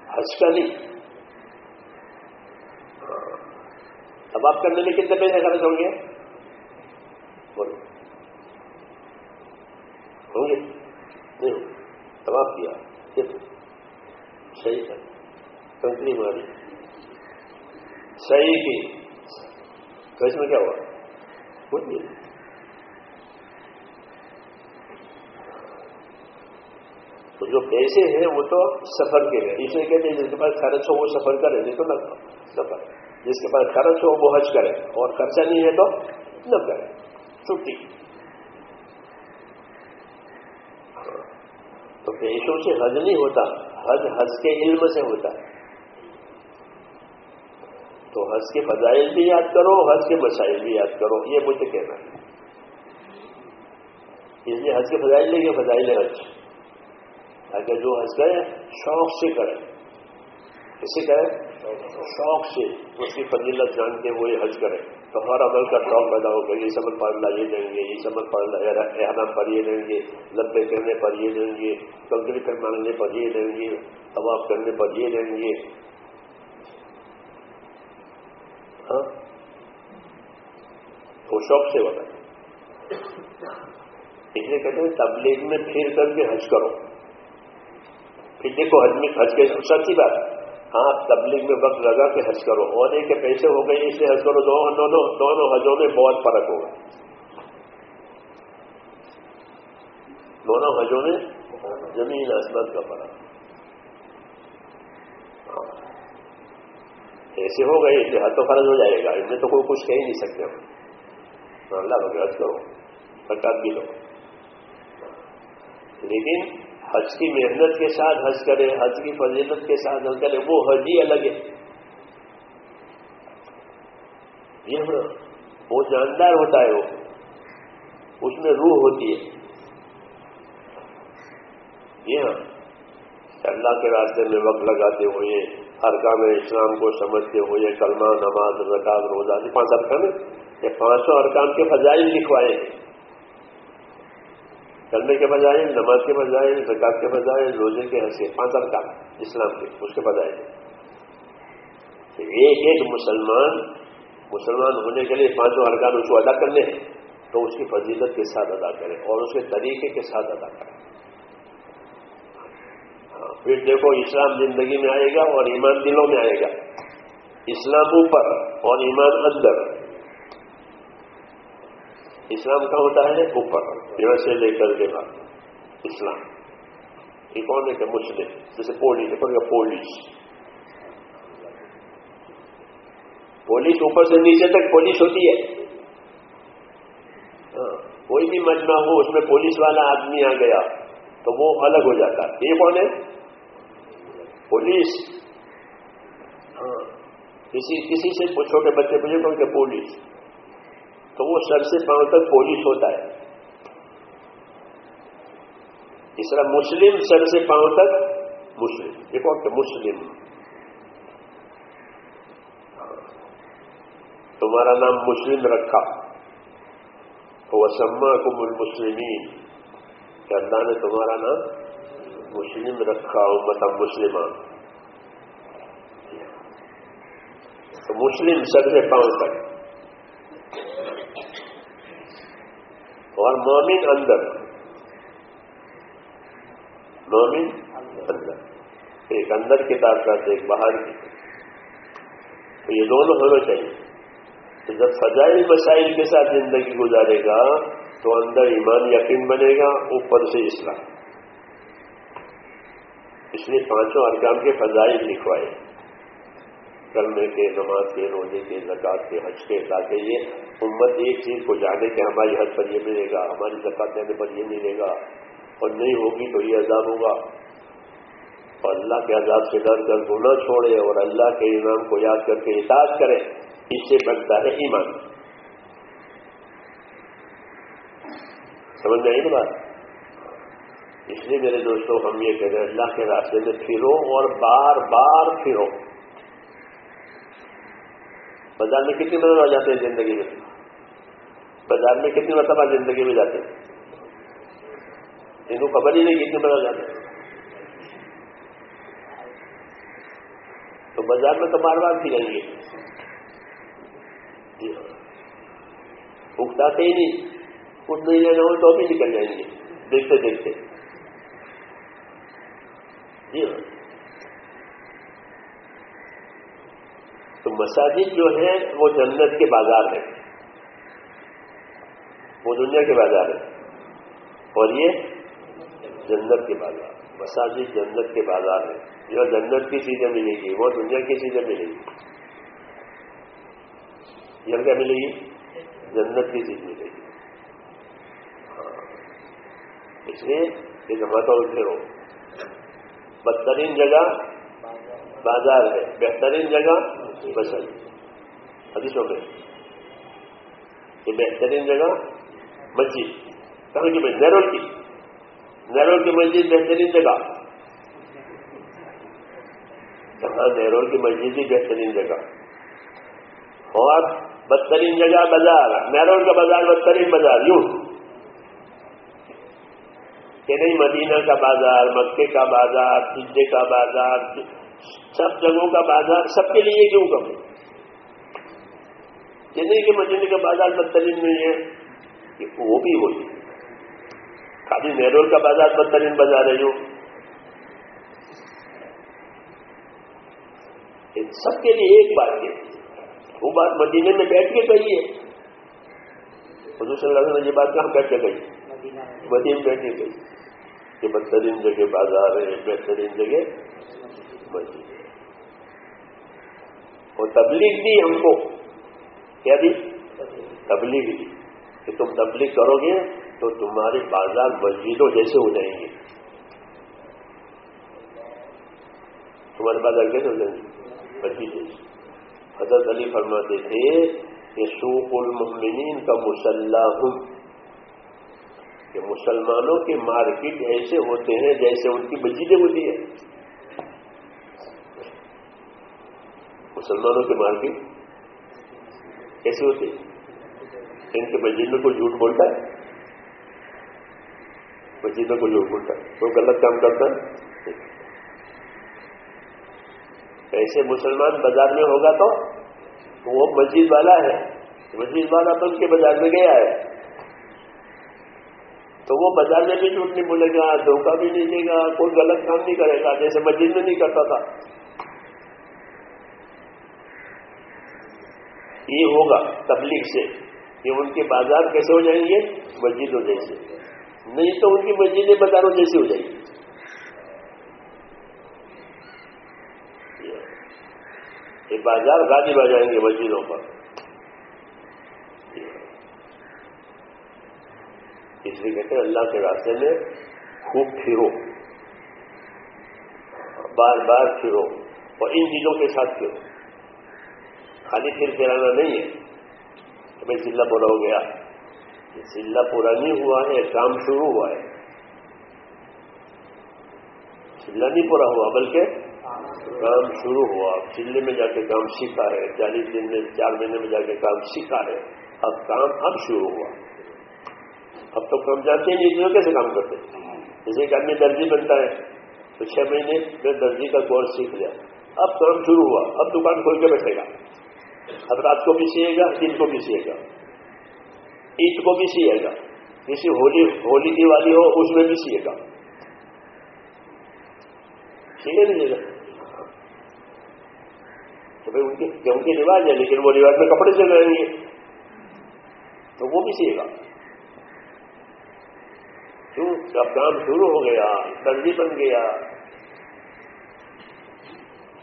حج کا نہیں۔ اب آپ کرنے میں کتنے پیسے خرچ ہوں گے؟ بولو۔ ہوں گے؟ نہیں تب آپ کیا۔ صحیح ہے۔ کنکری ماری صحیح کی۔ تو اس میں کیا ہوا؟ کچھ نہیں۔ تو جو پیسے ہیں وہ تو سفر کے ہیں۔ اسے کہتے ہیں جس کے پاس خرچ ہو وہ سفر کرے، نہیں تو نہ سفر۔ جس کے پاس خرچ ہو وہ حج کرے۔ اور خرچہ نہیں ہے تو نہ کرے۔ چھٹی۔ تو پیسوں سے حج نہیں ہوتا۔ حج حج کے علم سے ہوتا ہے۔ تو حج کے فضائل بھی یاد کرو، حج کے مسائل بھی یاد کرو، یہ مجھے کہنا ہے۔ اس لیے حج کے فضائل لیں گے فضائل حج۔ تاکہ جو حج کرے، شوق سے کرے۔ کسی کرے؟ شوق سے۔ اس کی فضیلت جانتے ہوئے حج کرے۔ تو ہمارا عمل کا شوق پیدا ہوگا یہ سبق پڑھنا یہ دیں گے یہ سبق پڑھنا احرام پر یہ دیں گے لبے کرنے پر یہ دیں گے کنکری کر مانگنے پر یہ دیں گے طواف کرنے پر یہ دیں گے ہاں؟ وہ شوق سے ہوتا ہے۔ اس لیے کہتے ہیں تبلیغ میں پھر کر کے حج کرو۔ پھر دیکھو حج میں حج کے سچی بات ہے۔ ہاں تبلیغ میں وقت لگا کے حج کرو۔ اور ایک کے پیسے ہو گئے اس لیے حج کرو۔ دونوں دونوں حجوں میں بہت فرق ہوگا دونوں حجوں میں زمین آسمان کا فرق۔ ایسے ہو گئے اس لیے حد تو فرض ہو جائے گا۔ ان میں تو کوئی کچھ کہہ ہی نہیں سکتے ہم۔ اللہ کو حج کرو۔ سرکار بھی لو لیکن حج کی محنت کے ساتھ حج کرے حج کی فضیلت کے ساتھ حج کرے وہ حج ہی الگ ہے۔ یہ وہ جاندار ہوتا ہے وہ، اس میں روح ہوتی ہے۔ یہ ہاں اللہ کے راستے میں وقت لگاتے ہوئے ارکان اسلام کو سمجھتے ہوئے، کلمہ، نماز، زکات، روزہ پانچ ارکان یہ پانچوں ارکان کے فضائل لکھوائے کرنے کے بجائے، نماز کے بجائے، زکات کے بجائے، روزے کے حصے پانچ ارکان اسلام کے، اس کے بجائے۔ ایک ایک مسلمان مسلمان ہونے کے لیے پانچوں ارکان اس کو ادا کرنے ہیں، تو اس کی فضیلت کے ساتھ ادا کرے اور اس کے طریقے کے ساتھ ادا کرے ہاں، پھر دیکھو، اسلام زندگی میں آئے گا اور ایمان دلوں میں آئے گا۔ اسلام اوپر اور ایمان اندر۔ اسلام کا ہوتا ہے اوپر یہاں سے لے کر کے بعد۔ اسلام۔ یہ کون ہے کہ مسلم جیسے پولیس پولیس؟ پولیس اوپر سے نیچے تک پولیس ہوتی ہے۔ ہاں، کوئی بھی مجمع ہو، اس میں پولیس والا آدمی آ گیا، تو وہ الگ ہو جاتا ہے۔ یہ کون ہے؟ پولیس۔ ہاں کسی کسی سے چھوٹے بچے پوچھے کہ پولیس۔ تو وہ سر سے پاؤں تک پولیس ہوتا ہے۔ اس طرح مسلم سر سے پاؤں تک مسلم۔ دیکھو کہ مسلم۔ تمہارا نام مسلم رکھا۔ تو وہ سما کو مسلمین کہ اللہ نے تمہارا نام مسلم رکھا، امت مسلمان تو مسلم سب سے پاؤں تک۔ اور مومن اندر۔ مومن اندر۔ ایک اندر کی تعداد ایک باہر کی تو یہ دونوں ہونا چاہیے۔ تو جب فضائل مسائل کے ساتھ زندگی گزارے گا، تو اندر ایمان یقین بنے گا، اوپر سے اسلام اس لیے پانچوں ارکام کے فضائل لکھوائے۔ کرنے کے، نماز کے، روزے کے زکات کے، حج کے، تاکہ یہ امت ایک چیز کو جانے کہ ہماری حج پر یہ ملے گا، ہماری زکات دینے پر یہ ملے گا، اور نہیں ہوگی تو یہ عذاب ہوگا۔ اور اللہ کے عذاب سے ڈر کر گنا چھوڑے اور اللہ کے انعام کو یاد کر کے احتاج کرے، اس سے بنتا ہے ایمان۔ سمجھ میں آئی نا بات؟ اس لیے میرے دوستوں ہم یہ کہہ رہے ہیں، اللہ کے راستے میں پھرو اور بار بار پھرو۔ بازار میں کتنی مرتبہ جاتے ہیں زندگی میں؟ بازار میں کتنی مرتبہ زندگی میں جاتے ہیں؟ ان کو خبر ہی نہیں کتنی مرتبہ جاتے ہیں۔ تو بازار میں تو بار بار پھر گے جی ہاں اگتاتے ہی نہیں۔ کچھ نہیں لینا ہو تو بھی نکل جائیں گے۔ دیکھتے دیکھتے۔ جی ہاں تو مساجد جو ہے وہ جنت کے بازار ہے وہ دنیا کے بازار ہے اور یہ جنت کے بازار۔ مساجد جنت کے بازار ہے جو جنت کی چیزیں ملے گی، وہ دنیا کی چیزیں ملے گی۔ یہ کیا ملے گی؟ جنت کی چیز ملے گی۔ ہاں۔ اس لیے یہ جماعتوں اٹھے ہو، بدترین جگہ بازار ہے۔ بہترین جگہ حدیثوں میں یہ بہترین جگہ مسجد کہاں کی مسجد نیرول کی نیرول کی مسجد بہترین جگہ کہاں نیرول کی مسجد بھی بہترین جگہ اور بدترین جگہ بازار نیرول کا بازار بدترین بازار یوں کہ نہیں مدینہ کا بازار مکے کا بازار سجے کا بازار سب جگہوں کا بازار سب کے لیے کیوں کم چنئی کے مدینے کا بازار بدترین نہیں ہے کہ وہ بھی ہوئی۔ خالی نیرول کا بازار بدترین بازار ہے جو۔ سب کے لیے ایک بات ہے۔ وہ بات مدینے میں بیٹھ کے کہی ہے۔ حضور صلی اللہ علیہ وسلم یہ بات کہاں بیٹھ کے گئی مدینے بیٹھ کے گئی کہ بہترین جگہ بازار ہے بہترین جگہ۔ مسجد ہے اور تبلیغ دی ہم کو، کیا دی؟ تبلیغ دی۔ کہ تم تبلیغ کرو گے تو تمہارے بازار مسجدوں جیسے ہو جائیں گے۔ تمہارے بازار کیسے ہو جائیں گے؟ مسجد جیسے۔ حضرت علی فرماتے تھے کہ سوق المؤمنین کا مسلح ہوں کہ مسلمانوں کے مارکیٹ ایسے ہوتے ہیں جیسے ان کی مسجدیں ہوتی ہے مسلمانوں کے مارکیٹ کیسے ہوتے؟ ان کے مسجد میں کوئی جھوٹ بولتا ہے؟ مسجد میں کوئی جھوٹ بولتا ہے۔ کوئی غلط کام کرتا ہے؟ ایسے مسلمان بازار میں ہوگا تو وہ مسجد والا ہے۔ مسجد والا تو ان کے بازار میں گیا ہے۔ تو وہ بازار میں بھی جھوٹ نہیں بولے گا، دھوکہ بھی نہیں دے گا، کوئی غلط کام نہیں کرے گا۔ جیسے مسجد میں نہیں کرتا تھا۔ یہ ہوگا تبلیغ سے کہ ان کے بازار کیسے ہو جائیں گے؟ مسجدوں جیسے۔ نہیں تو ان کی مسجدیں بازاروں جیسے ہو جائیں گی۔ یہ بازار گاڑی بجائیں گے مسجدوں پر۔ اس لیے کہتے ہیں اللہ کے راستے میں خوب پھرو۔ بار بار پھرو اور ان چیزوں کے ساتھ پھرو۔ خالی پھر پھرانا نہیں ہے۔ کہ بھائی ضلع پورا ہو گیا۔ ضلع پورا نہیں ہوا ہے، کام شروع ہوا ہے۔ ضلع نہیں پورا ہوا، بلکہ کام شروع ہوا۔ چلے میں جا کے کام سیکھا ہے چالیس دن میں، چار مہینے میں جا کے کام سیکھا ہے اب کام اب شروع ہوا۔ اب تو کم جانتے ہیں نہیں کیسے کام کرتے؟ جیسے ایک آدمی درجی بنتا ہے، تو چھ مہینے میں درجی کا کورس سیکھ لیا۔ اب کام شروع ہوا، اب دکان کھول کے بیٹھے گا۔ اب رات کو بھی سیے گا، دن کو بھی سیے گا۔ عید کو بھی سیے گا۔ جیسے ہولی ہولی دیوالی ہو، اس میں بھی سیے گا۔ سیے نہیں گا تو بھائی ان کے ان کے رواج ہے لیکن وہ رواج میں کپڑے چل رہیں گے۔ تو وہ بھی سیے گا۔ کیوں؟ اب کام شروع ہو گیا درجی بن گیا۔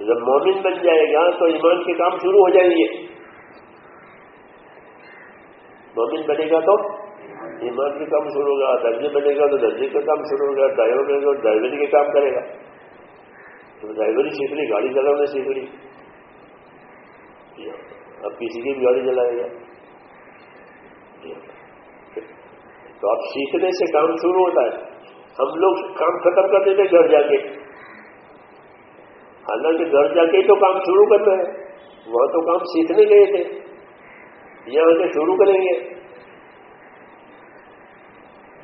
جب مومن بن جائے گا تو ایمان کے کام شروع ہو جائیں گے۔ مومن بنے گا تو ایمان کے کام شروع ہوگا، درجے بنے گا تو درجے کا کام شروع ہوگا، ڈرائیور بنے گا تو ڈرائیوری کے کام کرے گا۔ تو ڈرائیوری سیکھ لی، گاڑی چلانا سیکھ لی۔ اب کسی کی بھی گاڑی چلائے گا۔ تو اب سیکھنے سے کام شروع ہوتا ہے۔ ہم لوگ کام ختم کر دیتے گھر جا کے حالانکہ گھر جا کے تو کام شروع کرنا ہے وہاں تو کام سیکھنے گئے تھے۔ یہاں سے شروع کریں گے۔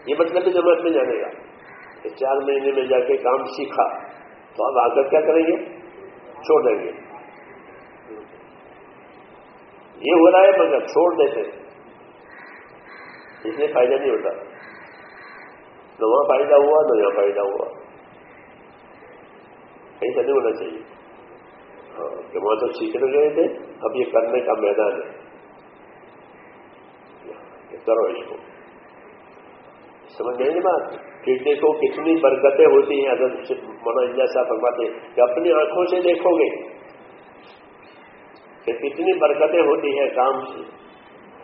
یہ مطلب جماعت میں جانے گا کہ چار مہینے میں جا کے کام سیکھا۔ تو اب آگر کیا کریں گے؟ چھوڑ دیں گے۔ یہ ہو رہا ہے مگر چھوڑ دیتے اس لیے فائدہ نہیں ہوتا۔ نہ وہاں فائدہ ہوا، نہ یہاں فائدہ ہوا۔ ایسا نہیں ہونا چاہیے۔ ہاں کہ وہاں تو سیکھنے گئے تھے، اب یہ کرنے کا میدان ہے۔ کرو اس کو۔ سمجھ گئے بات؟ پھر دیکھو کتنی برکتیں ہوتی ہیں۔ اگر مولانا صاحب فرماتے کہ اپنی آنکھوں سے دیکھو گے کہ کتنی برکتیں ہوتی ہیں کام سے۔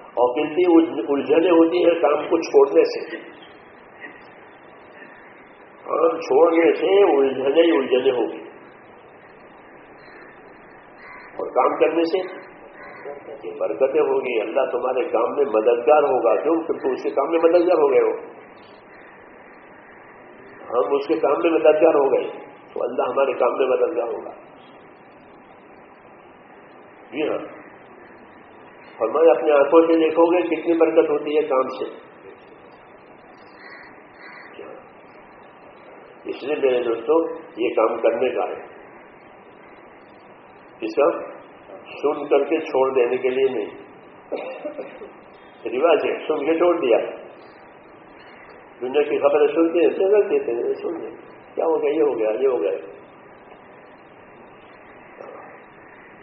اور کتنی الجھنیں ہوتی ہیں کام کو چھوڑنے سے۔ کام چھوڑنے سے الجھنے ہی الجھنے ہوگی اور کام کرنے سے برکتیں ہوگی اللہ تمہارے کام میں مددگار ہوگا۔ کیوں؟ تو اس کے کام میں مددگار ہو گئے ہو۔ ہم اس کے کام میں مددگار ہو گئے، تو اللہ ہمارے کام میں مددگار ہوگا۔ جی ہاں۔ فرمایا، اپنی آنکھوں سے دیکھو گے کتنی برکت ہوتی ہے کام سے۔ اس لیے میرے دوستوں یہ کام کرنے کا ہے۔ اس کا؟ سن کر کے چھوڑ دینے کے لیے نہیں۔ رواج ہے، سن کے چھوڑ دیا۔ دنیا کی خبریں سنتے ہیں رکھ دیتے ہیں سن لیں کیا ہو گیا؟ یہ ہو گیا، یہ ہو گیا۔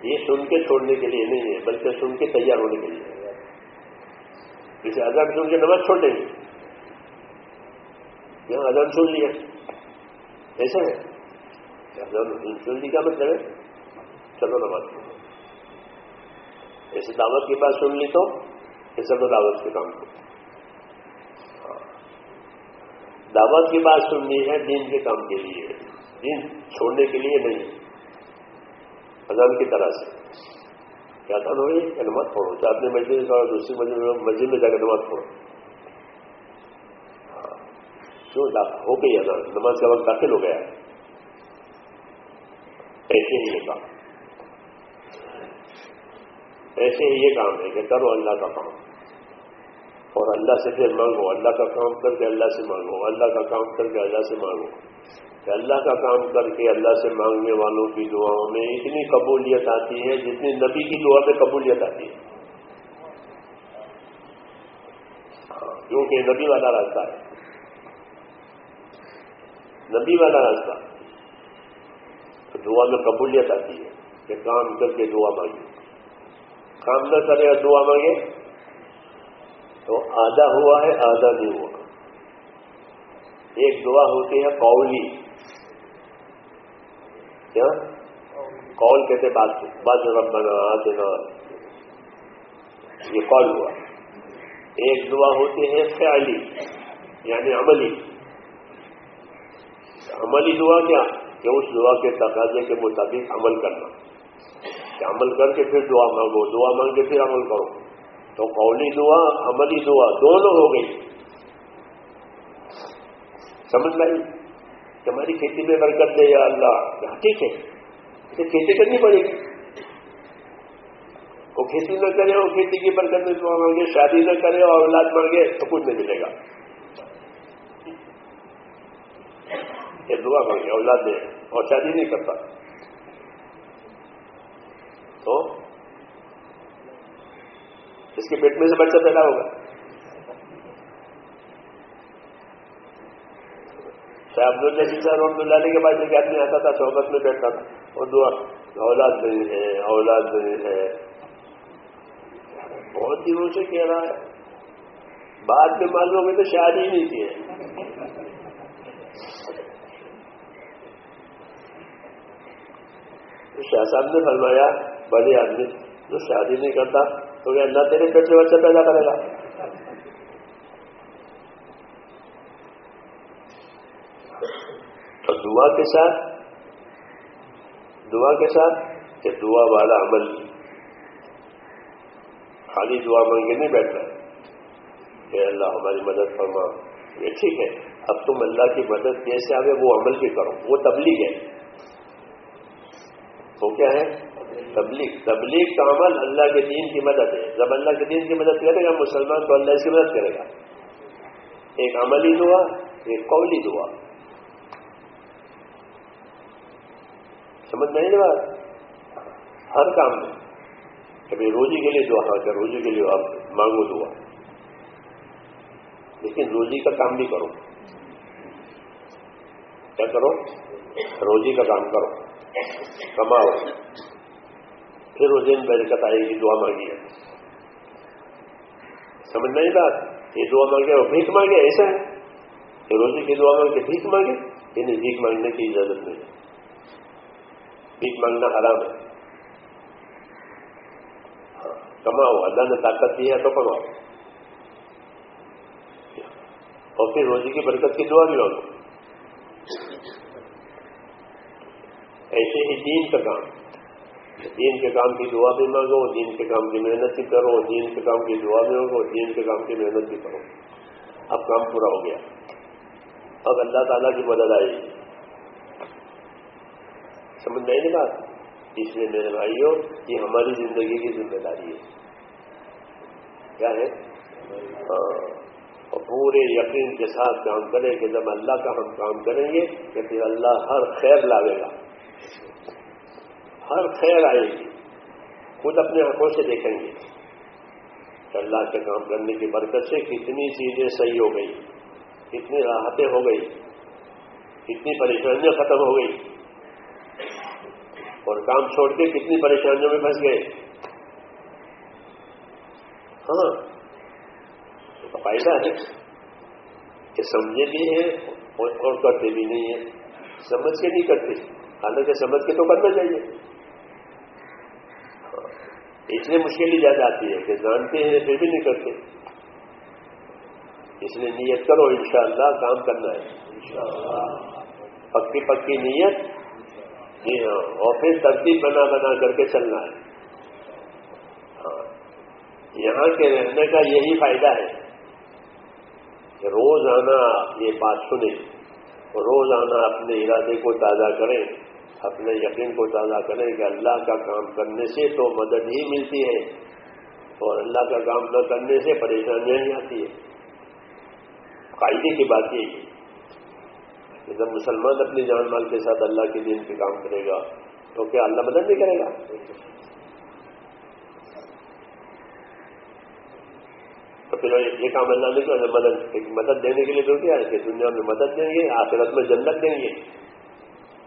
یہ سن کے چھوڑنے کے لیے نہیں ہے، بلکہ سن کے تیار ہونے کے لیے۔ جسے اذان سن کے نماز چھوڑ دیں گے۔ یہاں اذان سن لیا۔ ایسا ہے۔ سن لی کیا مطلب ہے؟ چلو نماز۔ پڑھو ایسے دعوت کی بات سن لی تو یہ چلو دعوت کے کام کو دعوت کی بات سننی ہے دین کے کام کے لیے۔ دین چھوڑنے کے لیے نہیں۔ اذان کی طرح سے۔ کیا تھا ہوئی کہ نماز پڑھو۔ چاہے اپنے مسجد کا دوسری مسجد مسجد میں جا کے نماز پڑھو۔ ہاں۔ کیوں ہو گئی اذان۔ نماز کا وقت داخل ہو گیا۔ ایسے ہی یہ کام۔ ایسے ہی یہ کام ہے کہ کرو اللہ کا کام۔ اور اللہ سے پھر مانگو اللہ کا کام کر کے اللہ سے مانگو اللہ کا کام کر کے اللہ سے مانگو۔ کہ اللہ کا کام کر کے اللہ سے مانگنے والوں کی دعاؤں میں اتنی قبولیت آتی ہے جتنی نبی کی دعا میں قبولیت آتی ہے۔ ہاں، کیونکہ نبی والا راستہ ہے۔ نبی والا راستہ۔ تو دعا میں قبولیت آتی ہے کہ کام کر کے دعا مانگے کام نہ کرے اور دعا مانگے، تو آدھا ہوا ہے، آدھا نہیں ہوا۔ ایک دعا ہوتی ہے، قولی۔ کیا؟ کال کہتے بات بس رب بنا دینا یہ کال ہوا۔ ایک دعا ہوتی ہے فعلی یعنی عملی۔ عملی دعا کیا؟ کہ اس دعا کے تقاضے کے مطابق عمل کرنا۔ کہ عمل کر کے پھر دعا مانگو، دعا مانگ کے پھر عمل کرو۔ تو قولی دعا، عملی دعا دونوں ہو گئی۔ سمجھ لائی کہ ہماری کھیتی میں برکت دے یا اللہ۔ ہاں، ٹھیک ہے۔ اسے کھیتی کرنی پڑے گی۔ وہ کھیتی نہ کرے، وہ کھیتی کی برکت میں دعا مانگے، شادی نہ کرے اور اولاد مانگے، تو کچھ نہیں ملے گا۔ یہ دعا مانگے، اولاد دے اور شادی نہیں کرتا۔ تو اس کے پیٹ میں سے بچہ پیدا ہوگا۔ صاحب جیسی سر اور لانے کے بعد ایک آدمی آتا تھا، صحبت میں بیٹھتا تھا۔ اور دعا، اولاد نہیں ہے، اولاد نہیں ہے۔ بہت دنوں سے کہہ رہا ہے۔ بعد میں معلوم میں تو شادی نہیں کی ہے۔ شاہ صاحب نے فرمایا بڑے آدمی جو شادی نہیں کرتا، تو یہ اللہ تیرے پیٹ سے بچہ پیدا کرے گا۔ تو دعا کے ساتھ، دعا کے ساتھ کہ دعا والا عمل۔ خالی دعا مانگے نہیں بیٹھنا۔ کہ اللہ ہماری مدد فرما۔ یہ ٹھیک ہے۔ اب تم اللہ کی مدد کیسے آگے؟ وہ عمل بھی کرو۔ وہ تبلیغ ہے۔ وہ کیا ہے؟ تبلیغ. تبلیغ کا عمل اللہ کے دین کی مدد ہے. جب اللہ کے دین کی مدد کرے گا، مسلمان تو اللہ اس کی مدد کرے گا. ایک عملی دعا، ایک قولی دعا. سمجھ نہیں بات؟ ہر کام میں. کبھی روزی کے لیے دعا کر روزی کے لیے آپ مانگو دعا. لیکن روزی کا کام بھی کرو. کیا کرو؟ روزی کا کام کرو. کماؤ. پھر اس دن برکت آئے گی دعا مانگی ہے۔ سمجھ نہیں بات؟ یہ دعا مانگے اور بھیک مانگے، ایسا ہے؟ کہ روزی کی دعا مانگ کے بھیک مانگے یعنی بھیک مانگنے کی اجازت نہیں۔ بھیک مانگنا حرام ہے۔ ہاں، کماؤ، اللہ نے طاقت دی ہے تو کماؤ۔ اور پھر روزی کی برکت کی دعا بھی مانگو۔ ایسے ہی دین کا کام۔ دین کے کام کی دعا بھی مانگو، دین کے کام کی محنت بھی کرو، دین کے کام کی دعا بھی مانگو، دین کے کام کی محنت بھی کرو۔ اب کام پورا ہو گیا۔ اب اللہ تعالیٰ کی مدد آئی۔ سمجھ نہیں بات؟ اس لیے میرے بھائیوں، یہ ہماری زندگی کی ذمہ داری ہے۔ کیا ہے؟ ہاں۔ اور پورے یقین کے ساتھ کام کریں کہ جب اللہ کا ہم کام کریں گے کہ پھر اللہ ہر خیر لاوے گا۔ ہر خیر آئے گی۔ خود اپنے آنکھوں سے دیکھیں گے۔ کہ اللہ کے کام کرنے کی برکت سے کتنی چیزیں صحیح ہو گئی، کتنی راحتیں ہو گئی، کتنی پریشانیاں ختم ہو گئی۔ اور کام چھوڑ کے کتنی پریشانیوں میں پھنس گئے۔ ہاں تو فائدہ ہے کہ سمجھے بھی ہیں اور کرتے بھی نہیں ہیں۔ سمجھ کے نہیں کرتے، حالانکہ سمجھ کے تو کرنا چاہیے۔ اس لیے مشکل ہی زیادہ آتی ہے کہ جانتے ہیں پھر بھی نہیں کرتے۔ اس لیے نیت کرو انشاءاللہ کام کرنا ہے۔ پکی پکی نیت۔ جی ہاں اور پھر ترتیب بنا بنا کر کے چلنا ہے۔ ہاں۔ یہاں کے رہنے کا یہی فائدہ ہے۔ کہ روز آنا یہ بات سنیں روز آنا اپنے ارادے کو تازہ کریں۔ اپنے یقین کو تازہ کریں کہ اللہ کا کام کرنے سے تو مدد ہی ملتی ہے اور اللہ کا کام نہ کرنے سے پریشانیاں ہی آتی ہے قائدے کی بات یہ کہ جب مسلمان اپنی جان مال کے ساتھ اللہ کے دین پہ کام کرے گا تو کیا اللہ مدد نہیں کرے گا؟ تو پھر یہ کام اللہ نہیں کرے مدد مدد دینے کے لیے تو کیا ہے کہ دنیا میں مدد دیں گے، آخرت میں جنت دیں گے،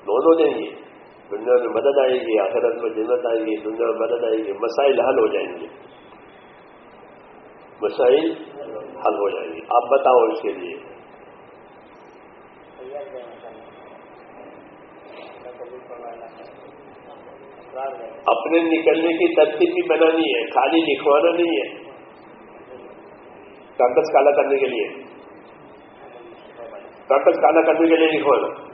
دونوں دیں گے۔ دنیا میں مدد آئے گی، آخرت میں جنت آئے گی، دنیا میں مدد آئے گی، مسائل حل ہو جائیں گے۔ مسائل حل ہو جائیں گے۔ آپ بتاؤ اس کے لیے۔ اپنے نکلنے کی ترتیب بھی بنانی ہے، خالی لکھوانا نہیں ہے۔ کاغذ کالا کرنے کے لیے۔ کاغذ کالا کرنے کے لیے لکھوانا۔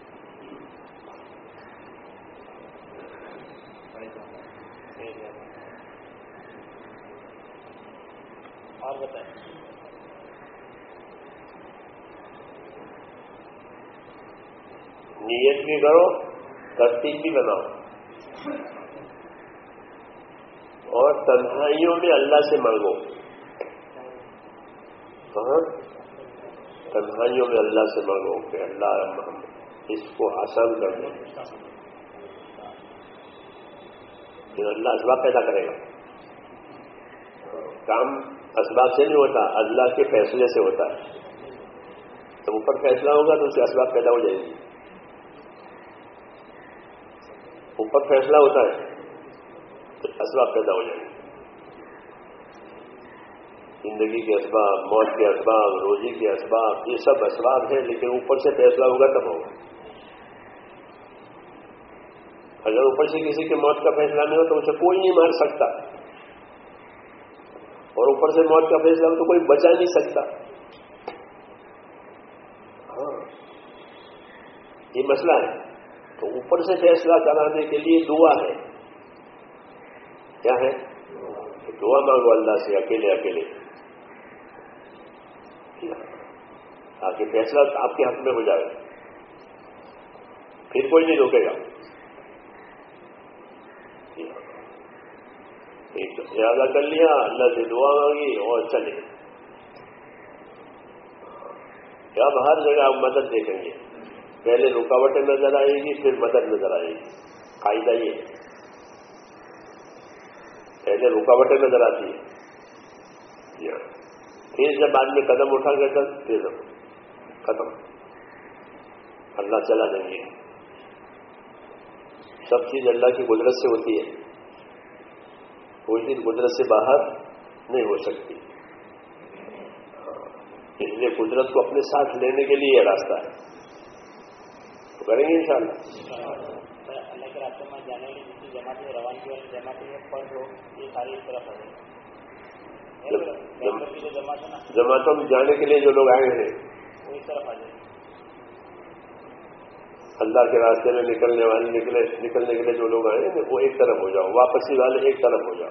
اور بتائیں۔ نیت بھی کرو ترتیب بھی بناؤ۔ اور تنہائیوں میں اللہ سے مانگو۔ کہاں؟ تنہائیوں میں اللہ سے مانگو کہ اللہ اس کو آسان کر دیں پھر اللہ اسباب پیدا کرے گا۔ کام اسباب سے نہیں ہوتا، اللہ کے فیصلے سے ہوتا ہے۔ تو اوپر فیصلہ ہوگا تو اس سے اسباب پیدا ہو جائے گی اوپر فیصلہ ہوتا ہے تو اسباب پیدا ہو جائیں گے۔ زندگی کے اسباب، موت کے اسباب، روزی کے اسباب، یہ سب اسباب ہیں، لیکن اوپر سے فیصلہ ہوگا تب ہوگا۔ اگر اوپر سے کسی کی موت کا فیصلہ نہیں ہو تو اسے کوئی نہیں مار سکتا۔ اور اوپر سے موت کا فیصلہ ہو تو کوئی بچا نہیں سکتا۔ ہاں۔ یہ مسئلہ ہے۔ تو اوپر سے فیصلہ کرانے کے لیے دعا ہے۔ کیا ہے؟ دعا مانگو اللہ سے، اکیلے اکیلے۔ تاکہ فیصلہ آپ کے حق میں ہو جائے۔ پھر کوئی نہیں روکے گا۔ ارادہ کر لیا، اللہ سے دعا مانگی، اور اچھا چلے اب ہر جگہ آپ مدد دیکھیں گے۔ پہلے رکاوٹیں نظر آئے گی، پھر مدد نظر آئے گی۔ قاعدہ یہ پہلے رکاوٹیں نظر آتی ہے پھر جب آدمی قدم اٹھا گیا تھا پھر ختم۔ اللہ چلا دیں گے۔ سب چیز اللہ کی قدرت سے ہوتی ہے۔ کوئی چیز قدرت سے باہر نہیں ہو سکتی۔ اس لیے قدرت کو اپنے ساتھ لینے کے لیے یہ راستہ ہے۔ تو کریں گے ان شاء اللہ راستے میں جانے جماعتیں روانگی والی جماعتیں ہو یہ ساری اس جماعتوں میں جانے کے لیے جو لوگ آئے ہیں۔ وہ اس طرف آ جائے اللہ کے راستے میں نکلنے والے نکلے نکلنے کے لیے جو لوگ آئے وہ ایک طرف ہو جاؤ، واپسی والے ایک طرف ہو جاؤ۔